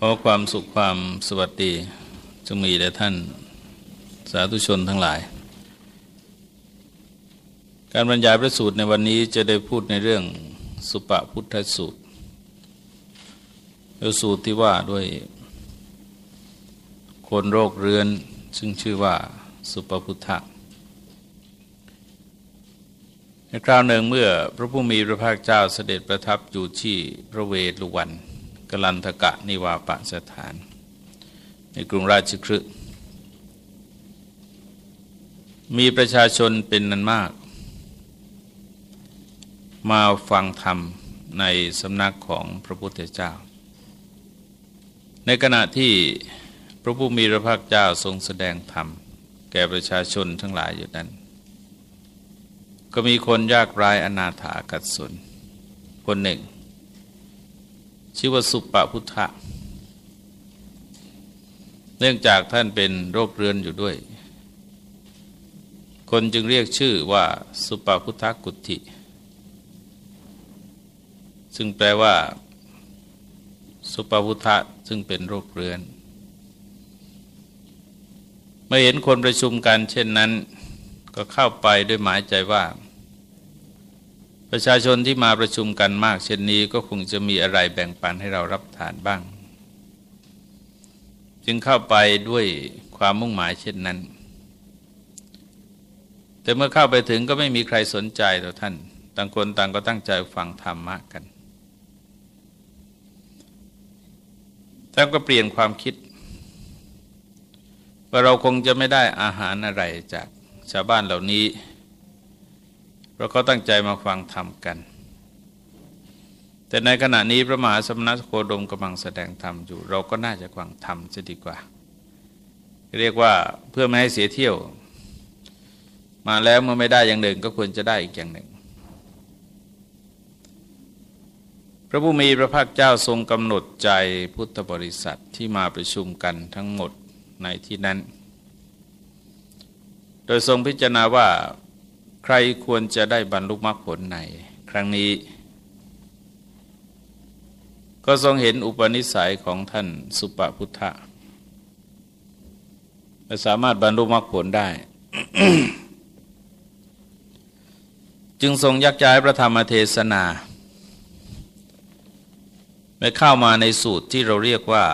ขอความสุขความสวัสดีจงมีแด่ท่านสาธุชนทั้งหลาย การบรรยายพระสูตรในวันนี้จะได้พูดในเรื่องสุปพุทธสูตรสูตรที่ว่าด้วยคนโรคเรื้อนซึ่งชื่อว่าสุปพุทธะในคราวหนึ่งเมื่อพระผู้มีพระภาคเจ้าเสด็จประทับอยู่ที่พระเวฬุวัน ลันทกะนิวาปสถาน ในกรุงราชคฤห์มีประชาชนเป็นนันมาก มาฟังธรรมในสำนักของพระพุทธเจ้า ในขณะที่พระผู้มีพระภาคเจ้าทรงแสดงธรรม แก่ประชาชนทั้งหลายอยู่นั้น ก็มีคนยากไร้อนาถากัดสนคนหนึ่ง ชื่อว่าสุปพุทธะ เนื่องจากท่านเป็นโรคเรื้อนอยู่ด้วย คนจึงเรียกชื่อว่าสุปพุทธกุติซึ่งแปลว่า สุปพุทธะซึ่งเป็นโรคเรื้อน เมื่อเห็นคนประชุมกันเช่นนั้น ก็เข้าไปด้วยหมายใจว่า ประชาชนที่มาประชุมกันมาก เช่นนี้ก็คงจะมีอะไรแบ่งปันให้เรารับทานบ้าง จึงเข้าไปด้วยความมุ่งหมายเช่นนั้น แต่เมื่อเข้าไปถึงก็ไม่มีใครสนใจต่อท่าน ต่างคนต่างก็ตั้งใจฟังธรรมะกันท่านก็เปลี่ยนความคิดว่าเราคงจะไม่ได้อาหารอะไรจากชาวบ้านเหล่านี้ เราก็ตั้งใจมาฟังธรรมกัน แต่ในขณะนี้พระมหาสมณโคดมกำลังแสดงธรรมอยู่ เราก็น่าจะฟังธรรมจะดีกว่า เรียกว่าเพื่อไม่ให้เสียเที่ยว มาแล้วเมื่อไม่ได้อย่างหนึ่งก็ควรจะได้อีกอย่างหนึ่ง พระผู้มีพระภาคเจ้าทรงกำหนดใจพุทธบริษัทที่มาประชุมกันทั้งหมดในที่นั้น โดยทรงพิจารณาว่า ใครควรจะได้บรรลุมรรคผลในครั้งนี้ ก็ทรงเห็นอุปนิสัยของท่านสุปพุทธะสามารถบรรลุมรรคผลได้ จึงทรงยักย้ายพระธรรมเทศนาไปเข้ามาในสูตรที่เราเรียกว่า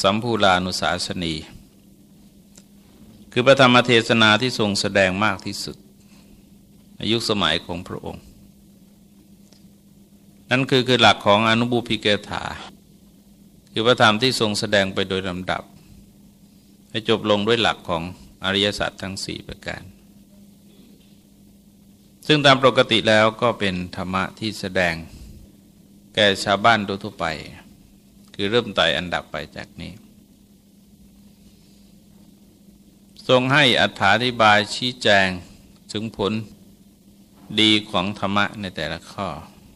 สัมภูลานุสาสนี คือพระธรรมเทศนาที่ทรงแสดงมากที่สุด ยุคสมัยของพระองค์ นั่นคือคือหลักของอนุบุพิเกถา คือพระธรรมที่ทรงแสดงไปโดยลำดับ ให้จบลงด้วยหลักของอริยสัจทั้งสี่ประการ ซึ่งตามปกติแล้วก็เป็นธรรมะที่แสดงแก่ชาวบ้านโดยทั่วไป คือเริ่มไต่อันดับไปจากนี้ ทรงให้อธิบายชี้แจงถึงผล ดีของธรรมะในแต่ละข้อ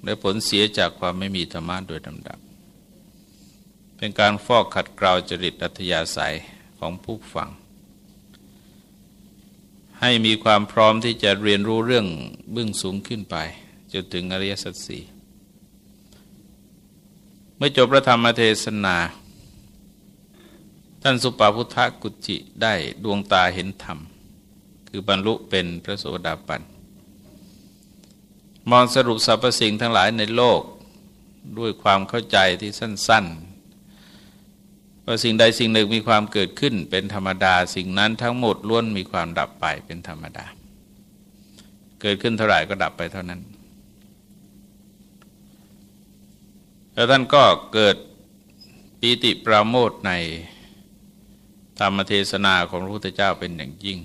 และผลเสียจากความไม่มีธรรมะโดยลำดับ เป็นการฟอกขัดเกลาจริตอัธยาศัยของผู้ฟัง ให้มีความพร้อมที่จะเรียนรู้เรื่องเบื้องสูงขึ้นไปจนถึงอริยสัจสี่เมื่อจบพระธรรมเทศนา ท่านสุปาพุทธกุจิได้ดวงตาเห็นธรรม คือบรรลุเป็นพระโสดาบัน มองสรุปสรรพสิ่งทั้งหลายในโลกด้วยความเข้าใจที่สั้นๆ ว่าสิ่งใดสิ่งหนึ่งมีความเกิดขึ้นเป็นธรรมดา สิ่งนั้นทั้งหมดล้วนมีความดับไปเป็นธรรมดา เกิดขึ้นเท่าไหร่ก็ดับไปเท่านั้น แล้วท่านก็เกิดปีติปราโมทในธรรมเทศนาของพระพุทธเจ้าเป็นอย่างยิ่ง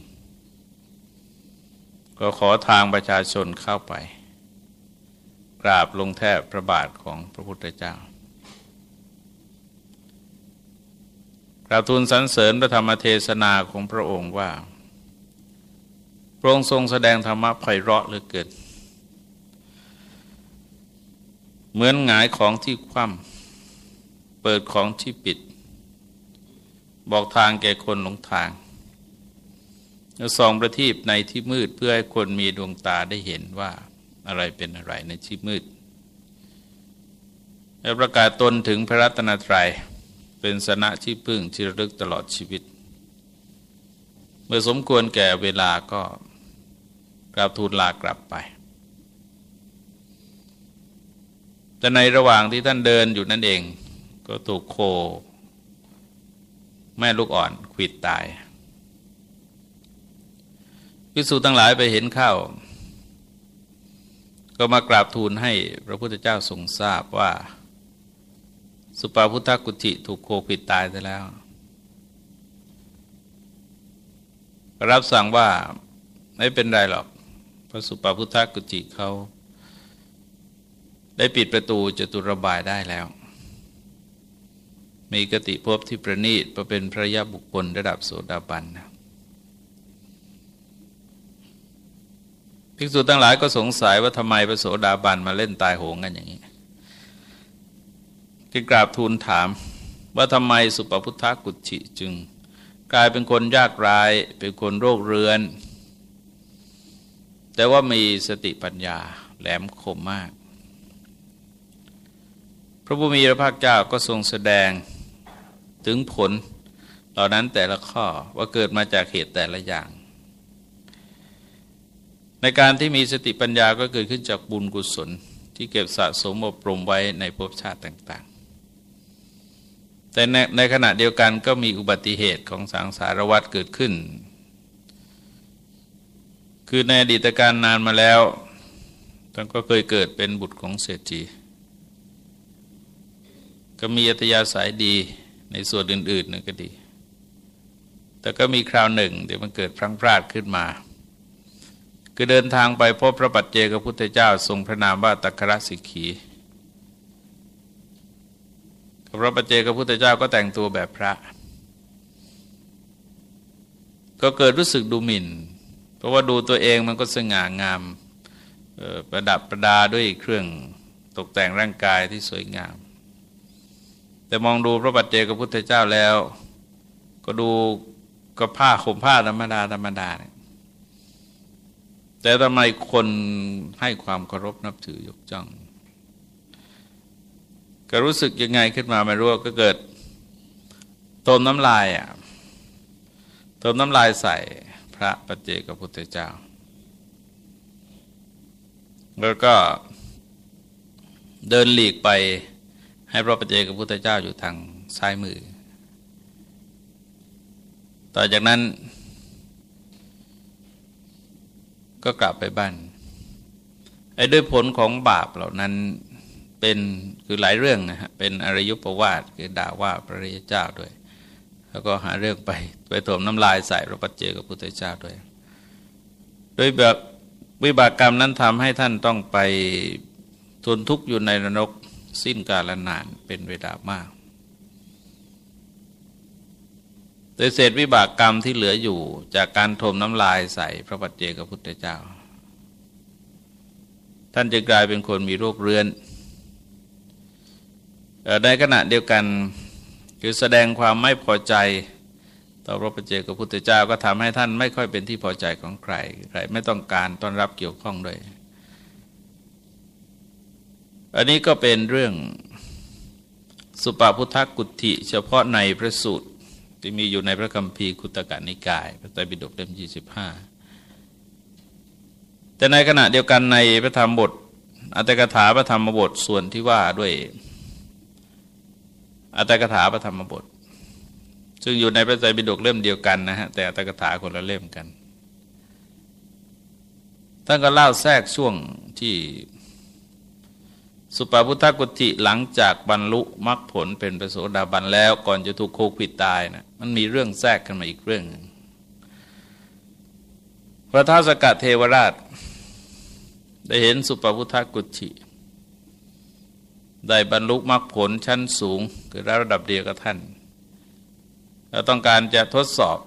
ก็ขอทางประชาชนเข้าไป กราบลงแทบพระบาทของพระพุทธเจ้ากราบทูลสรรเสริญพระธรรมเทศนาของพระองค์ว่า พระองค์ทรงแสดงธรรมะไพเราะเหลือเกินเหมือนหงายของที่คว่ำเปิดของที่ปิด บอกทางแก่คนหลงทางแล้วส่องประทีปในที่มืดเพื่อให้คนมีดวงตาได้เห็นว่า อะไรเป็นอะไรในที่มืดและประกาศตนถึงพระรัตนตรยัยเป็นสนะที่พึ่งที่ระลึกตลอดชีวิต เมื่อสมควรแก่เวลาก็กราบทูลลากลับไป แต่ในระหว่างที่ท่านเดินอยู่นั่นเอง ก็ถูกโค แม่ลูกอ่อนขิดตายพิสูจทั้งหลายไปเห็นเข้า ก็มากราบทูลให้พระพุทธเจ้าทรงทราบว่า สุปาพุทธกุจิถูกโคขิดตายไปแล้ว รับสั่งว่าไม่เป็นไรหรอก พระสุปาพุทธกุจิเขาได้ปิดประตูจตุระบายได้แล้ว มีกติภพที่ประณีตประเป็นพระยาบุคคลระดับโสดาบันนะ ภิกษุทั้งหลายก็สงสัยว่าทำไมพระโสดาบันมาเล่นตายโหงกันอย่างนี้จึงกราบทูลถามว่าทำไมสุปพุทธกุจิจึง กลายเป็นคนยากไร้เป็นคนโรคเรือน แต่ว่ามีสติปัญญาแหลมคมมาก พระบุมีพระภาคเจ้าก็ทรงแสดงถึงผลเหล่านั้นแต่ละข้อว่าเกิดมาจากเหตุแต่ละอย่าง ในการที่มีสติปัญญาก็เกิดขึ้นจากบุญกุศล ที่เก็บสะสมอบรมไว้ในภพชาติต่าง ๆ แต่ในในขณะเดียวกันก็มีอุบัติเหตุของสังสารวัฏเกิดขึ้น คือในอดีตการนานมาแล้วท่านก็เคยเกิดเป็นบุตรของเศรษฐีก็มีอัตยาสายดีในส่วนอื่นๆนึงก็ดี แต่ก็มีคราวหนึ่งเดี๋ยวมันเกิดพลังพลาดขึ้นมา คือเดินทางไปพบพระปัจเจกพุทธเจ้าทรงพระนามว่าตักรสิกขีพระปัจเจกพุทธเจ้าก็แต่งตัวแบบพระ ก็เกิดรู้สึกดูหมิ่น เพราะว่าดูตัวเองมันก็สง่างามประดับประดาด้วยเครื่องตกแต่งร่างกายที่สวยงาม แต่มองดูพระปัจเจกพุทธเจ้าแล้ว ก็ดูก็ผ้าข่มผ้าธรรมดาธรรมดาเนี่ย แต่ทำไมคนให้ความเคารพนับถือยกจ้อง ก็รู้สึกยังไงขึ้นมาไม่รู้ก็เกิดตมน้ำลายอะตมน้ำลายใส่พระปัจเจกพุทธเจ้า แล้วก็เดินหลีกไปให้พระปัจเจกพุทธเจ้าอยู่ทางซ้ายมือ ต่อจากนั้น ก็กลับไปบ้านไอ้ด้วยผลของบาปเหล่านั้นเป็นคือหลายเรื่องนะฮะเป็นอริยุปวาทคือด่าว่าพระริยเจ้าด้วย แล้วก็หาเรื่องไปไปถมน้ำลายใส่พระปัจเจกับพุทธเจ้าด้วย โดยแบบวิบากกรรมนั้นทำให้ท่านต้องไปทนทุกข์อยู่ในนรกสิ้นกาลนานเป็นเวลามากโดยเศษวิบากกรรมที่เหลืออยู่ จากการทมน้ำลายใส่พระปัจเจกพุทธเจ้า ท่านจะกลายเป็นคนมีโรคเรื้อนในขณะเดียวกันคือแสดงความไม่พอใจ ต่อพระปัจเจกพุทธเจ้าก็ทำให้ท่านไม่ค่อยเป็นที่พอใจของใครใครไม่ต้องการต้อนรับเกี่ยวข้องด้วย อันนี้ก็เป็นเรื่องสุปาพุทธกุฏิเฉพาะในพระสูตร ที่มีอยู่ในพระคัมภีร์คุตกะนิกาย พระไตรปิฎกเล่มยี่สิบห้าแต่ในขณะเดียวกันในพระธรรมบท อัตถกถาพระธรรมบทส่วนที่ว่าด้วย อัตถกถาพระธรรมบท ซึ่งอยู่ในพระไตรปิฎกเล่มเดียวกันนะฮะแต่อัตถกถาคนละเล่มกันท่านก็เล่าแทรกช่วงที่ สุปาพุทธกุติหลังจากบรรลุมรรคผลเป็นประโสดาบันแล้วก่อนจะถูกโควิดตายนะมันมีเรื่องแทรกขึ้นมาอีกเรื่องหนึ่งพระท้าสกัดเทวราช ได้เห็นสุปาพุทธกุติได้บรรลุมรรคผลชั้นสูง คือระดับเดียวกับท่านแล้วต้องการจะทดสอบ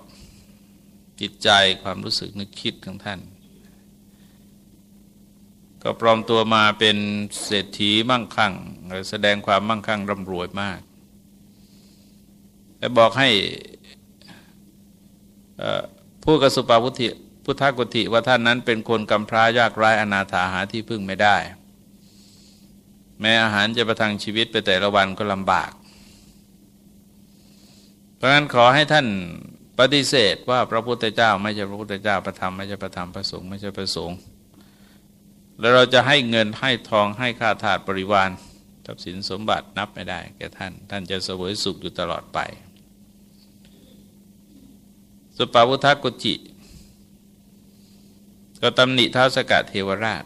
จิตใจความรู้สึกนึกคิดของท่าน ก็ปลอมตัวมาเป็นเศรษฐีมั่งคั่งแสดงความมั่งคั่งร่ำรวยมาก แต่บอกให้ผู้กสุปาพุทธิพุทธกุติว่าท่านนั้นเป็นคนกำพร้ายากไร้อนาถาหาที่พึ่งไม่ได้ แม้อาหารจะประทังชีวิตไปแต่ละวันก็ลำบาก เพราะฉะนั้นขอให้ท่านปฏิเสธว่าพระพุทธเจ้า ไม่ใช่พระพุทธเจ้าประธรรมไม่ใช่ประธรรมประสงค์ไม่ใช่ประสงค์ แล้วเราจะให้เงินให้ทองให้ค่าทาสบริวารทรัพย์สินสมบัตินับไม่ได้แก่ท่าน ท่านจะเสวยสุขอยู่ตลอดไป สุปาวุทกุจิ ก็ตำหนิท้าสกัดเทวราช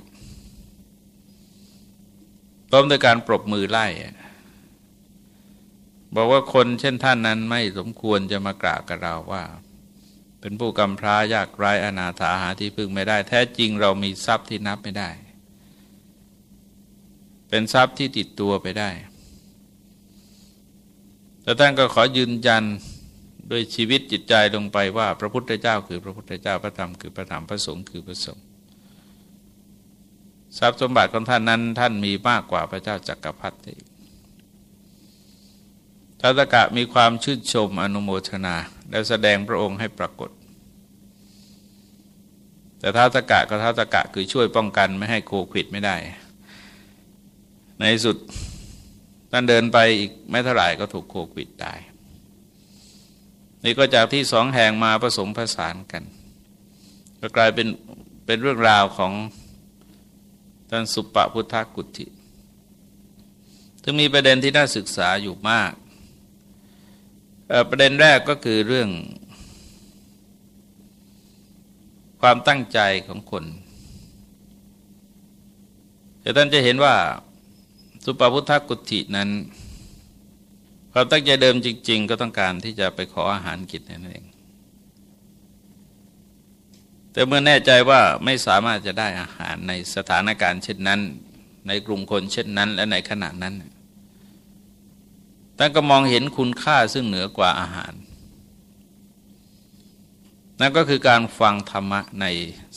พร้อมด้วยการปรบมือไล่บอกว่าคนเช่นท่านนั้นไม่สมควรจะมากราบกับเราว่า เป็นผู้กำพร้ายากไร้อนาถาหาที่พึ่งไม่ได้ แท้จริงเรามีทรัพย์ที่นับไม่ได้ เป็นทรัพย์ที่ติดตัวไปได้แต่ท่านก็ขอยืนยันด้วยชีวิตจิตใจลงไปว่าพระพุทธเจ้า คือพระพุทธเจ้าพระธรรมคือพระธรรมพระสงฆ์คือพระสงฆ์ทรัพย์สมบัติของท่านนั้น ท่านมีมากกว่าพระเจ้าจักรพรรดิ ทัตกะมีความชื่นชมอนุโมทนา และแสดงพระองค์ให้ปรากฏ แต่ท้าตกะก็ท้าตกะคือช่วยป้องกันไม่ให้โควิดไม่ได้ ในสุดท่านเดินไปอีกไม่เท่าไหร่ก็ถูกโควิดตายนี่ก็จากที่สองแห่งมาผสมผสานกัน ก็กลายเป็นเป็นเรื่องราวของท่านสุปปพุทธกุติถึงมีประเด็นที่น่าศึกษาอยู่มาก ประเด็นแรกก็คือเรื่อง ความตั้งใจของคนแต่ท่านจะเห็นว่าสุปพุทธกุฏินั้นความตั้งใจเดิมจริง ๆ ก็ต้องการที่จะไปขออาหารกินนั่นเอง แต่เมื่อแน่ใจว่าไม่สามารถจะได้อาหารในสถานการณ์เช่นนั้น ในกลุ่มคนเช่นนั้น และในขณะนั้น ท่านก็มองเห็นคุณค่าซึ่งเหนือกว่าอาหาร นั่นก็คือการฟังธรรมะใน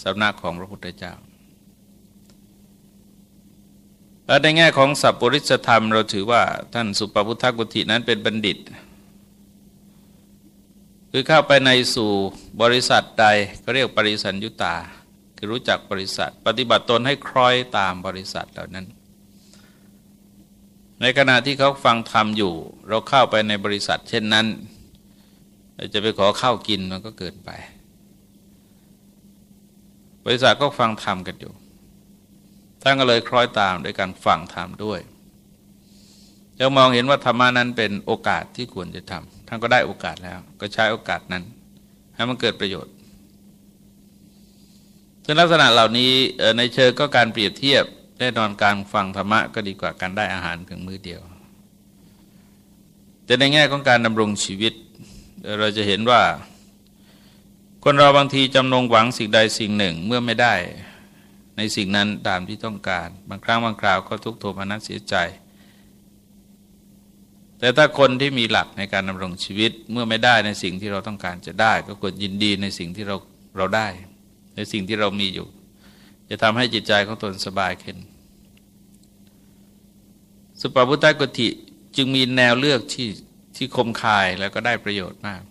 สำนักของพระพุทธเจ้าและในแง่ของสัพปริสธรรมเราถือว่าท่านสุปพุทธกุฏินั้นเป็นบัณฑิต คือเข้าไปในสู่บริษัทใดก็เรียกบริสัญยุตา คือรู้จักบริษัท ปฏิบัติตนให้คล้อยตามบริษัทเหล่านั้น ในขณะที่เขาฟังธรรมอยู่ เราเข้าไปในบริษัท เช่นนั้นจะไปขอข้าวกินมันก็เกินไป บริษัทก็ฟังธรรมกันอยู่ท่านก็เลยคล้อยตามด้วยการฟังธรรมด้วยจะมองเห็นว่าธรรมานั้นเป็นโอกาสที่ควรจะทำท่านก็ได้โอกาสแล้ว ก็ใช้โอกาสนั้น ให้มันเกิดประโยชน์ซึ่งลักษณะเหล่านี้ในเชิงก็การเปรียบเทียบ แน่นอนการฟังธรรมะก็ดีกว่าการได้อาหารเพียงมื้อเดียว แต่ในแง่ของการดำรงชีวิต เราจะเห็นว่า คนเราบางทีจำนงหวังสิ่งใดสิ่งหนึ่งเมื่อไม่ได้ ในสิ่งนั้นตามที่ต้องการ บางครั้งบางคราวก็ทุกโทมนัสเสียใจ แต่ถ้าคนที่มีหลักในการดำรงชีวิตเมื่อไม่ได้ในสิ่งที่เราต้องการจะได้ ก็ควรยินดีในสิ่งที่เราเราได้ ในสิ่งที่เรามีอยู่ จะทำให้จิตใจของตนสบายขึ้น สุปพุทธกุฏิจึงมีแนวเลือกที่ที่คมคายแล้วก็ได้ประโยชน์มาก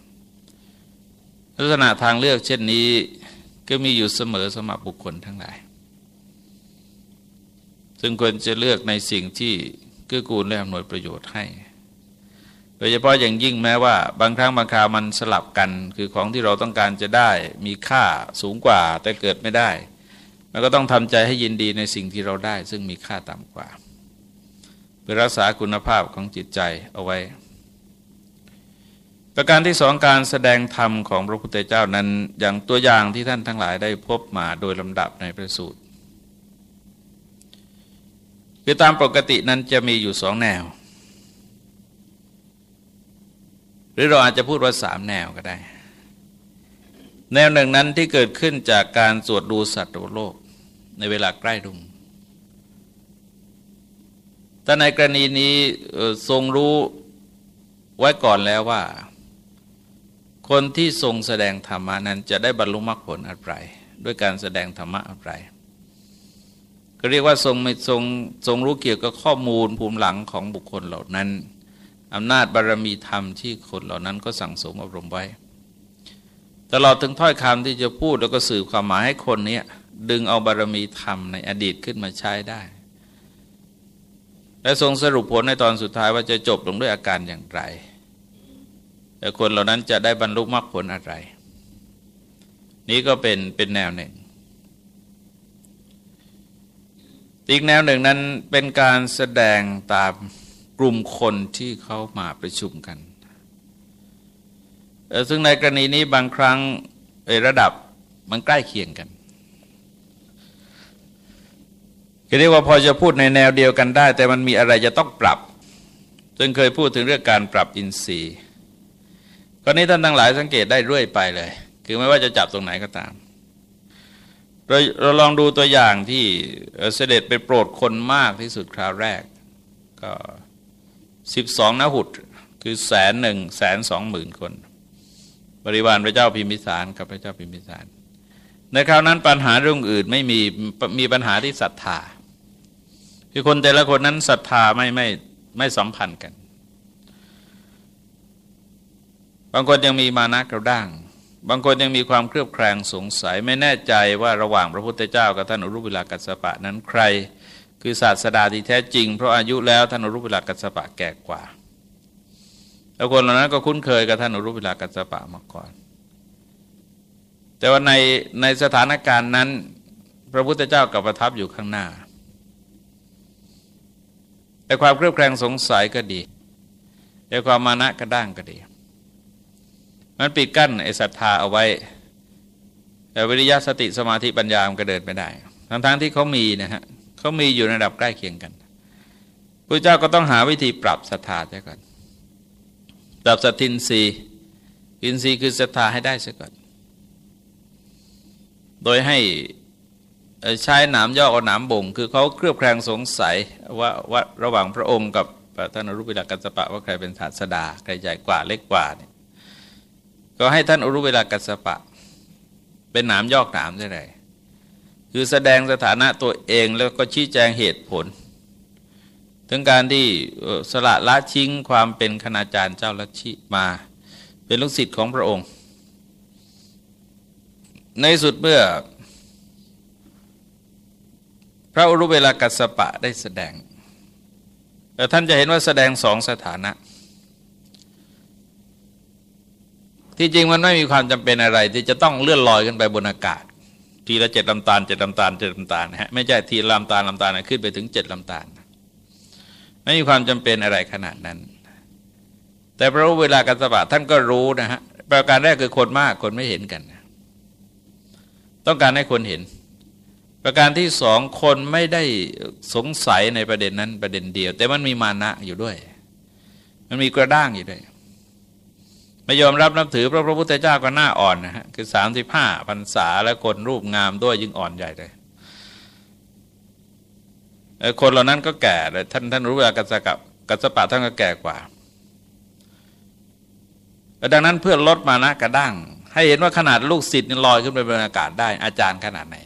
ลักษณะทางเลือกเช่นนี้ก็มีอยู่เสมอสมบบุคคลทั้งหลาย ซึ่งควรจะเลือกในสิ่งที่เกื้อกูลและอำนวยประโยชน์ให้ โดยเฉพาะอย่างยิ่งแม้ว่า บางครั้งบางคราวมันสลับกัน คือของที่เราต้องการจะได้มีค่าสูงกว่าแต่เกิดไม่ได้ แล้วก็ต้องทำใจให้ยินดีในสิ่งที่เราได้ ซึ่งมีค่าต่ำกว่า เพื่อรักษาคุณภาพของจิตใจเอาไว้ ประการที่สองการแสดงธรรมของพระพุทธเจ้านั้นอย่างตัวอย่างที่ท่านทั้งหลายได้พบมาโดยลำดับในพระสูตรคือตามปกตินั้นจะมีอยู่สองแนว หรือเราอาจจะพูดว่าสามแนวก็ได้ แนวหนึ่งนั้นที่เกิดขึ้นจากการสวดดูสัตว์โลกในเวลาใกล้รุ่งแต่ในกรณีนี้ทรงรู้ไว้ก่อนแล้วว่า คนที่ทรงแสดงธรรมานั้นจะได้บรรลุมรรคผลอะไรด้วยการแสดงธรรมะอะไรก็เรียกว่าทรงไม่ทรงทรงรู้เกี่ยวกับข้อมูลภูมิหลังของบุคคลเหล่านั้นอำนาจบารรมีธรรมที่คนเหล่านั้นก็สั่งสมอบรมไว้ ตลอดถึงถ้อยคำที่จะพูดแล้วก็สื่อความหมายให้คนนี้ดึงเอาบารมีธรรมในอดีตขึ้นมาใช้ได้ และทรงสรุปผลในตอนสุดท้ายว่าจะจบลงด้วยอาการอย่างไรแต่คนเหล่านั้นจะได้บรรลุมรรคผลอะไร นี้ก็เป็นเป็นแนวหนึ่ง อีกแนวหนึ่งนั้นเป็นการแสดงตามกลุ่มคนที่เขามาประชุมกัน ซึ่งในกรณีนี้บางครั้งระดับมันใกล้เคียงกันคือเรียกว่าพอจะพูดในแนวเดียวกันได้ แต่มันมีอะไรจะต้องปรับ ซึ่งเคยพูดถึงเรื่องการปรับอินทรีย์กรณีท่านทั้งหลายสังเกตได้เรื่อยไปเลย คือไม่ว่าจะจับตรงไหนก็ตาม เราเราลองดูตัวอย่างที่เสด็จไปโปรดคนมากที่สุดคราวแรก ก็สิบสองนหุดคือแสนหนึ่งแสนสองหมื่นคน ริวารพระเจ้าพิมพิสารกับพระเจ้าพิมพิสาร ในคราวนั้นปัญหาเรื่องอื่นไม่มีมีปัญหาที่ศรัทธาคือคนแต่ละคนนั้นศรัทธาไม่ไม่ไม่สัมพันธ์กัน บางคนยังมีมานะกระด้าง บางคนยังมีความเครือบแคลงสงสัยไม่แน่ใจว่าระหว่างพระพุทธเจ้ากับท่านอรุเวลากัสปะนั้นใคร คือศาสดาที่แท้จริง เพราะอายุแล้วท่านอรุเวลากัสปะแก่กว่า แล้วคนเหล่านั้นก็คุ้นเคยกับท่านอรุเวลากัสปะมาก่อน แต่ว่าในในสถานการณ์นั้น พระพุทธเจ้ากับประทับอยู่ข้างหน้า แต่ความเครือบแคลงสงสัยก็ดี แต่ความมานะกระด้างก็ดี มันปิดกั้นไอ้ศรัทธาเอาไว้ แต่วิริยะสติสมาธิปัญญามันก็เดินไม่ได้ทั้งๆทที่เขามีนะฮะเขามีอยู่ในระดับใกล้เคียงกันพระเจ้าก็ต้องหาวิธีปรับศรัทธาใช่ก่อน ปรับสัตินรีอินทรีย์คือศรัทธาให้ได้ซะก่อน โดยให้ใช้หนามย่อกเอาหนามบ่ง คือเขาเครือบแคลงสงสัยว่าว่าระหว่างพระองค์กับท่านอรุเวลากัสปะว่าใครเป็นศาสดาใครใหญ่กว่าเล็กกว่าเนี่ยก็ให้ท่านอรุเวลากัสปะ เป็นหนามยอกหนามได้เลยคือแสดงสถานะตัวเองแล้วก็ชี้แจงเหตุผล ถึงการที่สละละทิ้งความเป็นคณาจารย์เจ้าลัทธิมา เป็นลูกศิษย์ของพระองค์ ในสุดเมื่อ พระอุรุเวลากัสปะได้แสดง แต่ท่านจะเห็นว่าแสดงสองสถานะ ที่จริงมันไม่มีความจำเป็นอะไร ที่จะต้องเลื่อนลอยขึ้นไปบนอากาศ ทีละเจ็ดลำตาลเจ็ดลำตาลเจ็ดลำตาลนะฮะไม่ใช่ทีลำตาลลำตาลขึ้นไปถึงเจ็ดลำตาล ไม่มีความจำเป็นอะไรขนาดนั้น แต่พระเวลากัสปะท่านก็รู้นะฮะประการแรกคือคนมากคนไม่เห็นกัน ต้องการให้คนเห็น ประการที่สองคนไม่ได้สงสัยในประเด็นนั้นประเด็นเดียว แต่มันมีมานะอยู่ด้วย มันมีกระด้างอยู่ด้วยไม่ยอมรับนับถือพระพระพุทธเจ้าก็หน้าอ่อนนะฮะคือสามสิบห้าพรรษาและคนรูปงามด้วยยิ่งอ่อนใหญ่เลย คนเหล่านั้นก็แก่เลยท่านท่านรู้เวลากัสกับกัสปะท่านก็แก่กว่าดังนั้นเพื่อลดมานะกระด้างให้เห็นว่าขนาดลูกศิษย์ลอยขึ้นไปบนอากาศได้อาจารย์ขนาดไหน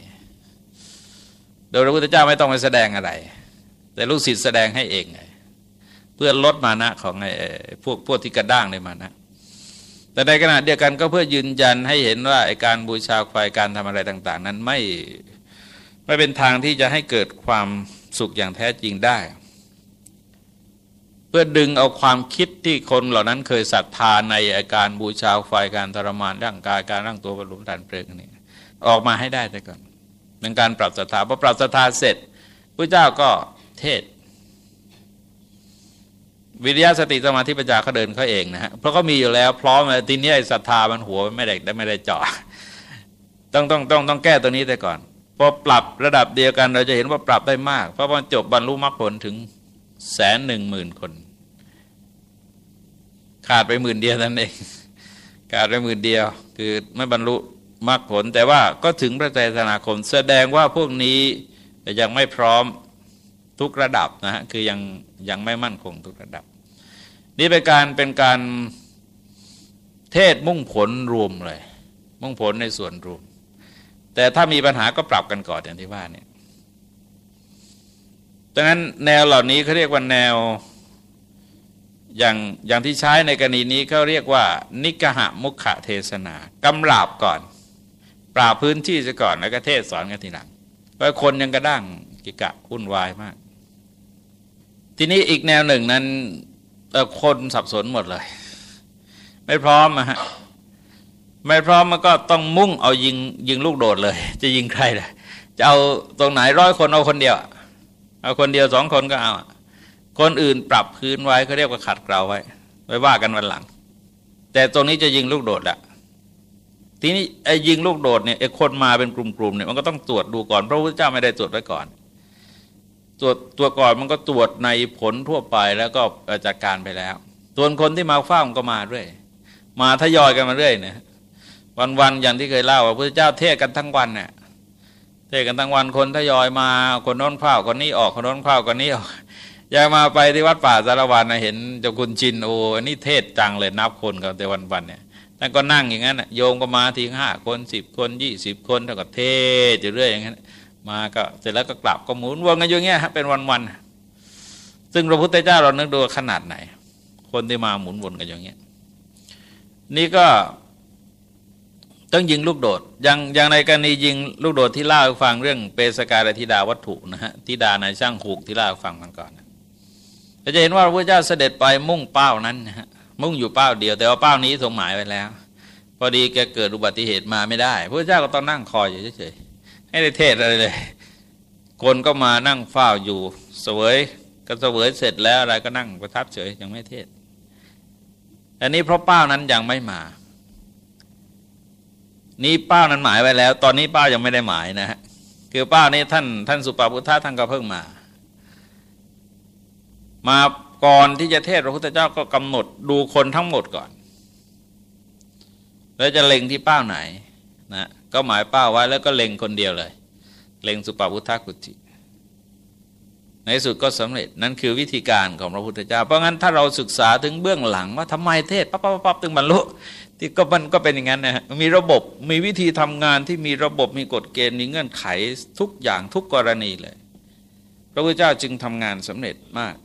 โดยพระพุทธเจ้าไม่ต้องไปแสดงอะไร แต่ลูกศิษย์แสดงให้เองเพื่อลดมานะของไอ้พวกพวกที่กระด้างในมานะแต่ในขณะเดียวกันก็เพื่อยืนยันให้เห็นว่าไอ้การบูชาควายการทำอะไรต่าง ๆ นั้นไม่ไม่เป็นทางที่จะให้เกิดความ สุขอย่างแท้จริงได้ เพื่อดึงเอาความคิดที่คนเหล่านั้นเคยศรัทธาในอาการบูชาไฟการทรมานร่างกายการร่างตัวบรรลุฐานเพลิงนี่ออกมาให้ได้แต่ก่อนเป็นการปรับศรัทธาพอปรับศรัทธาเสร็จพระเจ้าก็เทศวิริยะสติสมาธิปัญญาเขาเดินเขาเองนะฮะเพราะเขามีอยู่แล้ว พร้อมแล้วทีนี้ไอ้ศรัทธามันหัวไม่ได้ไม่ได้จาะต้องต้องต้องต้องแก้ตัวนี้แต่ก่อน พอปรับระดับเดียวกัน เราจะเห็นว่าปรับได้มาก เพราะพอจบบรรลุมรรคผลถึงแสนหนึ่งหมื่นคน ขาดไปหมื่นเดียวนั่นเองขาดไปหมื่นเดียว คือไม่บรรลุมรรคผล แต่ว่าก็ถึงพระใจสนาคม แสดงว่าพวกนี้ยังไม่พร้อมทุกระดับนะฮะคือยังยังไม่มั่นคงทุกระดับ นี่เป็นการเป็นการเทศมุ่งผลรวมเลย มุ่งผลในส่วนรวม แต่ถ้ามีปัญหาก็ปรับกันก่อนอย่างที่ว่าเนี่ยดังนั้นแนวเหล่านี้เขาเรียกว่าแนวอย่างอย่างที่ใช้ในกรณีนี้เขาเรียกว่า นิกหะมุขะเทศนากำราบก่อน ปราบพื้นที่ซะก่อนแล้วก็เทศสอนกันทีหลังเพราะคนยังกระด้างกิกะวุ่นวายมาก ทีนี้อีกแนวหนึ่งนั้นคนสับสนหมดเลย ไม่พร้อมอะฮะ ไม่พร้อมมันก็ต้องมุ่งเอายิงยิงลูกโดดเลย จะยิงใครเลยจะเอาตรงไหนร้อยคนเอาคนเดียว เอาคนเดียวสองคนก็เอา คนอื่นปรับพื้นไว้เขาเรียกว่าขัดเกลาไว้ ไว้ว่ากันวันหลัง แต่ตรงนี้จะยิงลูกโดดละทีนี้ไอ้ยิงลูกโดดเนี่ยไอ้คนมาเป็นกลุ่มๆเนี่ยมันก็ต้องตรวจดูก่อนพระพุทธเจ้าไม่ได้ตรวจไว้ก่อน ตรวจตัวก่อนมันก็ตรวจในผลทั่วไปแล้วก็จัดการไปแล้วส่วนคนที่มาเฝ้ามันก็มาเรื่อยมาทยอยกันมาเรื่อยเนี่ย วันๆอย่างที่เคยเล่าว่าพระเจ้าเทศกันทั้งวันเนี่ยเทศกันทั้งวันคนทยอยมาคนน้นเฝ้าคนนี้ออกคนน้นเฝ้าคนนี้ออกอยากมาไปที่วัดป่าสารวันนะเห็นเจ้าคุณชินโอ้นี่เทศจังเลยนับคนกันแต่วันๆเนี่ยท่านก็นั่งอย่างนั้นโยมก็มาทีห้าคนสิบคนยี่สิบคนเท่ากับเทศอยู่เรื่อยอย่างนั้นมาก็เสร็จแล้วก็กลับก็หมุนวนกันอย่างเงี้ยเป็นวันๆซึ่งพระพุทธเจ้าเรานึกดูขนาดไหน คนที่มาหมุนวนกันอย่างเงี้ย นี่ก็ ต้องยิงลูกโดดอย่างอย่างในกรณียิงลูกโดดที่เล่าให้ฟังเรื่องเปสการธิดาวัตถุนะฮะธิดาในช่างหูกที่เล่าให้ฟังมันก่อนเราจะเห็นว่าพระเจ้าเสด็จไปมุ่งเป้านั้นนะฮะมุ่งอยู่เป้าเดียวแต่ว่าเป้านี้ทรงหมายไว้แล้ว พอดีแกเกิดอุบัติเหตุมาไม่ได้พระเจ้าก็ต้องนั่งคอยอยู่เฉยๆให้ได้เทศอะไรเลย คนก็มานั่งเฝ้าอยู่เสวยก็เสวยเสร็จแล้วอะไรก็นั่งประทับเฉยยังไม่เทศ อันนี้เพราะเป้านั้นยังไม่มา นี่เป้านั้นหมายไว้แล้ว ตอนนี้เป้ายังไม่ได้หมายนะฮะคือเป้านี้ท่านท่านสุปาพุทธะท่านก็เพิ่งมา มาก่อนที่จะเทศพระพุทธเจ้าก็กำหนดดูคนทั้งหมดก่อน แล้วจะเล็งที่เป้าไหนนะก็หมายเป้าไว้แล้วก็เล็งคนเดียวเลย เล็งสุปาพุทธะกุจิในสุดก็สำเร็จนั่นคือวิธีการของพระพุทธเจ้า เพราะงั้นถ้าเราศึกษาถึงเบื้องหลังว่าทำไมเทศปั๊บปั๊บปั๊บถึงบรรลุ ที่ก็มันก็เป็นอย่างนั้นนะฮะมีระบบมีวิธีทำงานที่มีระบบมีกฎเกณฑ์มีเงื่อนไขทุกอย่างทุกกรณีเลย พระพุทธเจ้าจึงทำงานสำเร็จมาก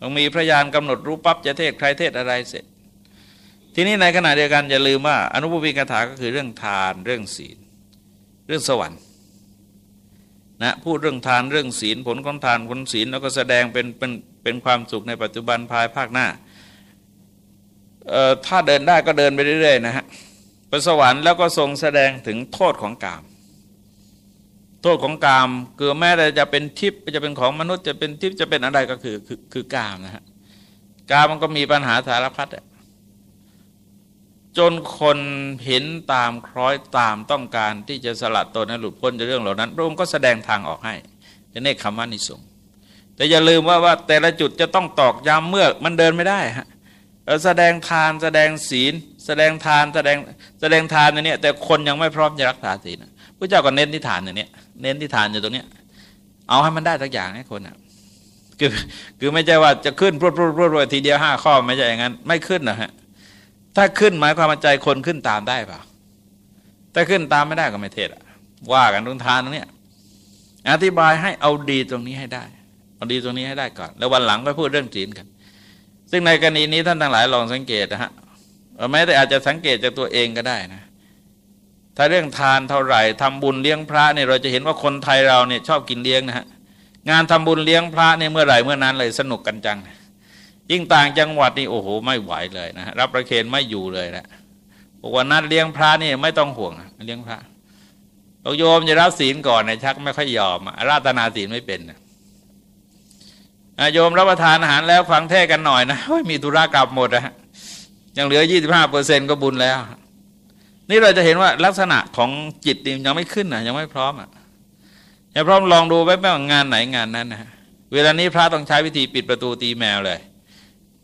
ต้องมีพระยานกำหนดรู้ปั๊บจะเทศใครเทศอะไรเสร็จ ทีนี้ในขณะเดียวกันอย่าลืมว่า อนุปปิกถาก็คือเรื่องทานเรื่องศีล เรื่องสวรรค์นะพูดเรื่องทานเรื่องศีลผลของทานผลศีลแล้วก็แสดงเป็นเป็นเป็นความสุขในปัจจุบันภายภาคหน้า ถ้าเดินได้ก็เดินไปเรื่อยๆนะฮะไปสวรรค์แล้วก็ทรงแสดงถึงโทษของกาม โทษของกามเกือแม้แต่จะเป็นทิพย์จะเป็นของมนุษย์จะเป็นทิพย์จะเป็นอะไรก็คือคือคือกามนะฮะกามมันก็มีปัญหาสารพัดจนคนเห็นตามคล้อยตามต้องการที่จะสลัดตนให้หลุดพ้นจากเรื่องเหล่านั้นพระองค์ก็แสดงทางออกให้จะเนคขมานิสงแต่อย่าลืมว่าว่าแต่ละจุดจะต้องตอกย้ำเมื่อมันเดินไม่ได้ฮะ แสดงทานแสดงศีล แสดงทานแสดงแสดงทานในนี้แต่คนยังไม่พร้อมจะรักษาศีลพระเจ้าก็เน้นที่ฐานอย่างนี้เน้นที่ฐานอยู่ตรงนี้เอาให้มันได้สักอย่างให้คนอะคือคือไม่ใช่ว่าจะขึ้นรวดรวดรวดรวดทีเดียวห้าข้อไม่ใช่อย่างนั้น ไม่ขึ้นนะฮะถ้าขึ้นหมายความว่าใจคนขึ้นตามได้เปล่าถ้าขึ้นตามไม่ได้ก็ไม่เทศว่ากันตรงทานตรงนี้อธิบายให้เอาดีตรงนี้ให้ได้ เอาดีตรงนี้ให้ได้ก่อน แล้ววันหลังก็พูดเรื่องจีนกัน ซึ่งในกรณีนี้ท่านทั้งหลายลองสังเกตนะฮะแม้แต่อาจจะสังเกตจากตัวเองก็ได้นะ ถ้าเรื่องทานเท่าไหร่ทำบุญเลี้ยงพระเนี่ยเราจะเห็นว่าคนไทยเราเนี่ยชอบกินเลี้ยงนะฮะงานทำบุญเลี้ยงพระเนี่ยเมื่อไหร่เมื่อนั้นเลยสนุกกันจัง ยิ่งต่างจังหวัดนี่โอ้โหไม่ไหวเลยนะรับประเคนไม่อยู่เลยนะบอกว่านัดเลี้ยงพระนี่ไม่ต้องห่วงเลี้ยงพระเราโยมจะรับศีลก่อนนี่ยชักไม่ค่อยยอมราตนาศีลไม่เป็นนะ โยมรับประทานอาหารแล้วฟังเทศกันหน่อยนะมีธุระกลับหมดนะยังเหลือยี่สิบห้าเปอร์เซ็นก็บุญแล้ว นี่เราจะเห็นว่าลักษณะของจิตยังไม่ขึ้นนะยังไม่พร้อมอะยังพร้อมลองดูไว้ไม่ว่างานไหนงานนั้นนะเวลานี้พระต้องใช้วิธีปิดประตูตีแมวเลย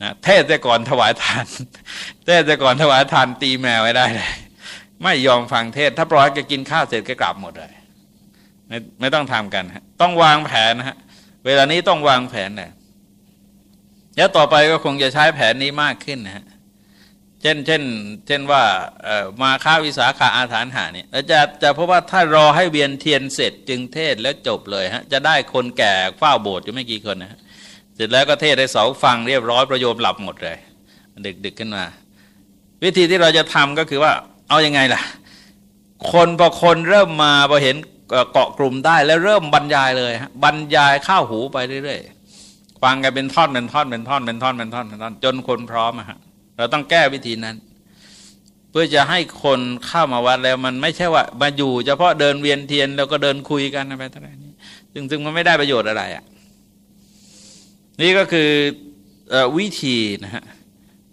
นะเทศแต่ก่อนถวายทาน เทศแต่ก่อนถวายทานตีแมวไว้ได้เลย ไม่ยอมฟังเทศ ถ้าปล่อยแกกินข้าวเสร็จก็กลับหมดเลย ไม่ไม่ต้องทำกัน ต้องวางแผนนะฮะ เวลานี้ต้องวางแผนนะแล้วต่อไปก็คงจะใช้แผนนี้มากขึ้นนะฮะเช่นเช่น เช่นว่ามาค้าวิสาขาอาถรรพ์หาเนี่ยจะจะเพราะว่าถ้ารอให้เวียนเทียนเสร็จจึงเทศแล้วจบเลยฮะจะได้คนแก่เฝ้าโบสถ์อยู่ไม่กี่คนนะฮะเสร็จแล้วก็เทศได้เสาฟังเรียบร้อยประโยชน์หลับหมดเลยดึกดึกขึ้นมา วิธีที่เราจะทำก็คือว่า เอาอยัางไงล่ะ คนพอคนเริ่มมาพอเห็น เกาะกลุ่มได้แล้วเริ่มบรรยายเลยบรรยายข้าวหูไปเรื่อยๆฟังกันเป็นท่อนเป็นท่อนเป็นท่อนเป็นท่อนเป็นท่อนเป็นท่อนจนคนพร้อมอะฮะเราต้องแก้วิธีนั้น เพื่อจะให้คนเข้ามาวัดแล้วมันไม่ใช่ว่ามาอยู่เฉพาะเดินเวียนเทียนแล้วก็เดินคุยกันอะไรต่างๆนี้ซึ่งซึ่งมันไม่ได้ประโยชน์อะไรอะ่ะนี่ก็คืออวิธีนะฮะ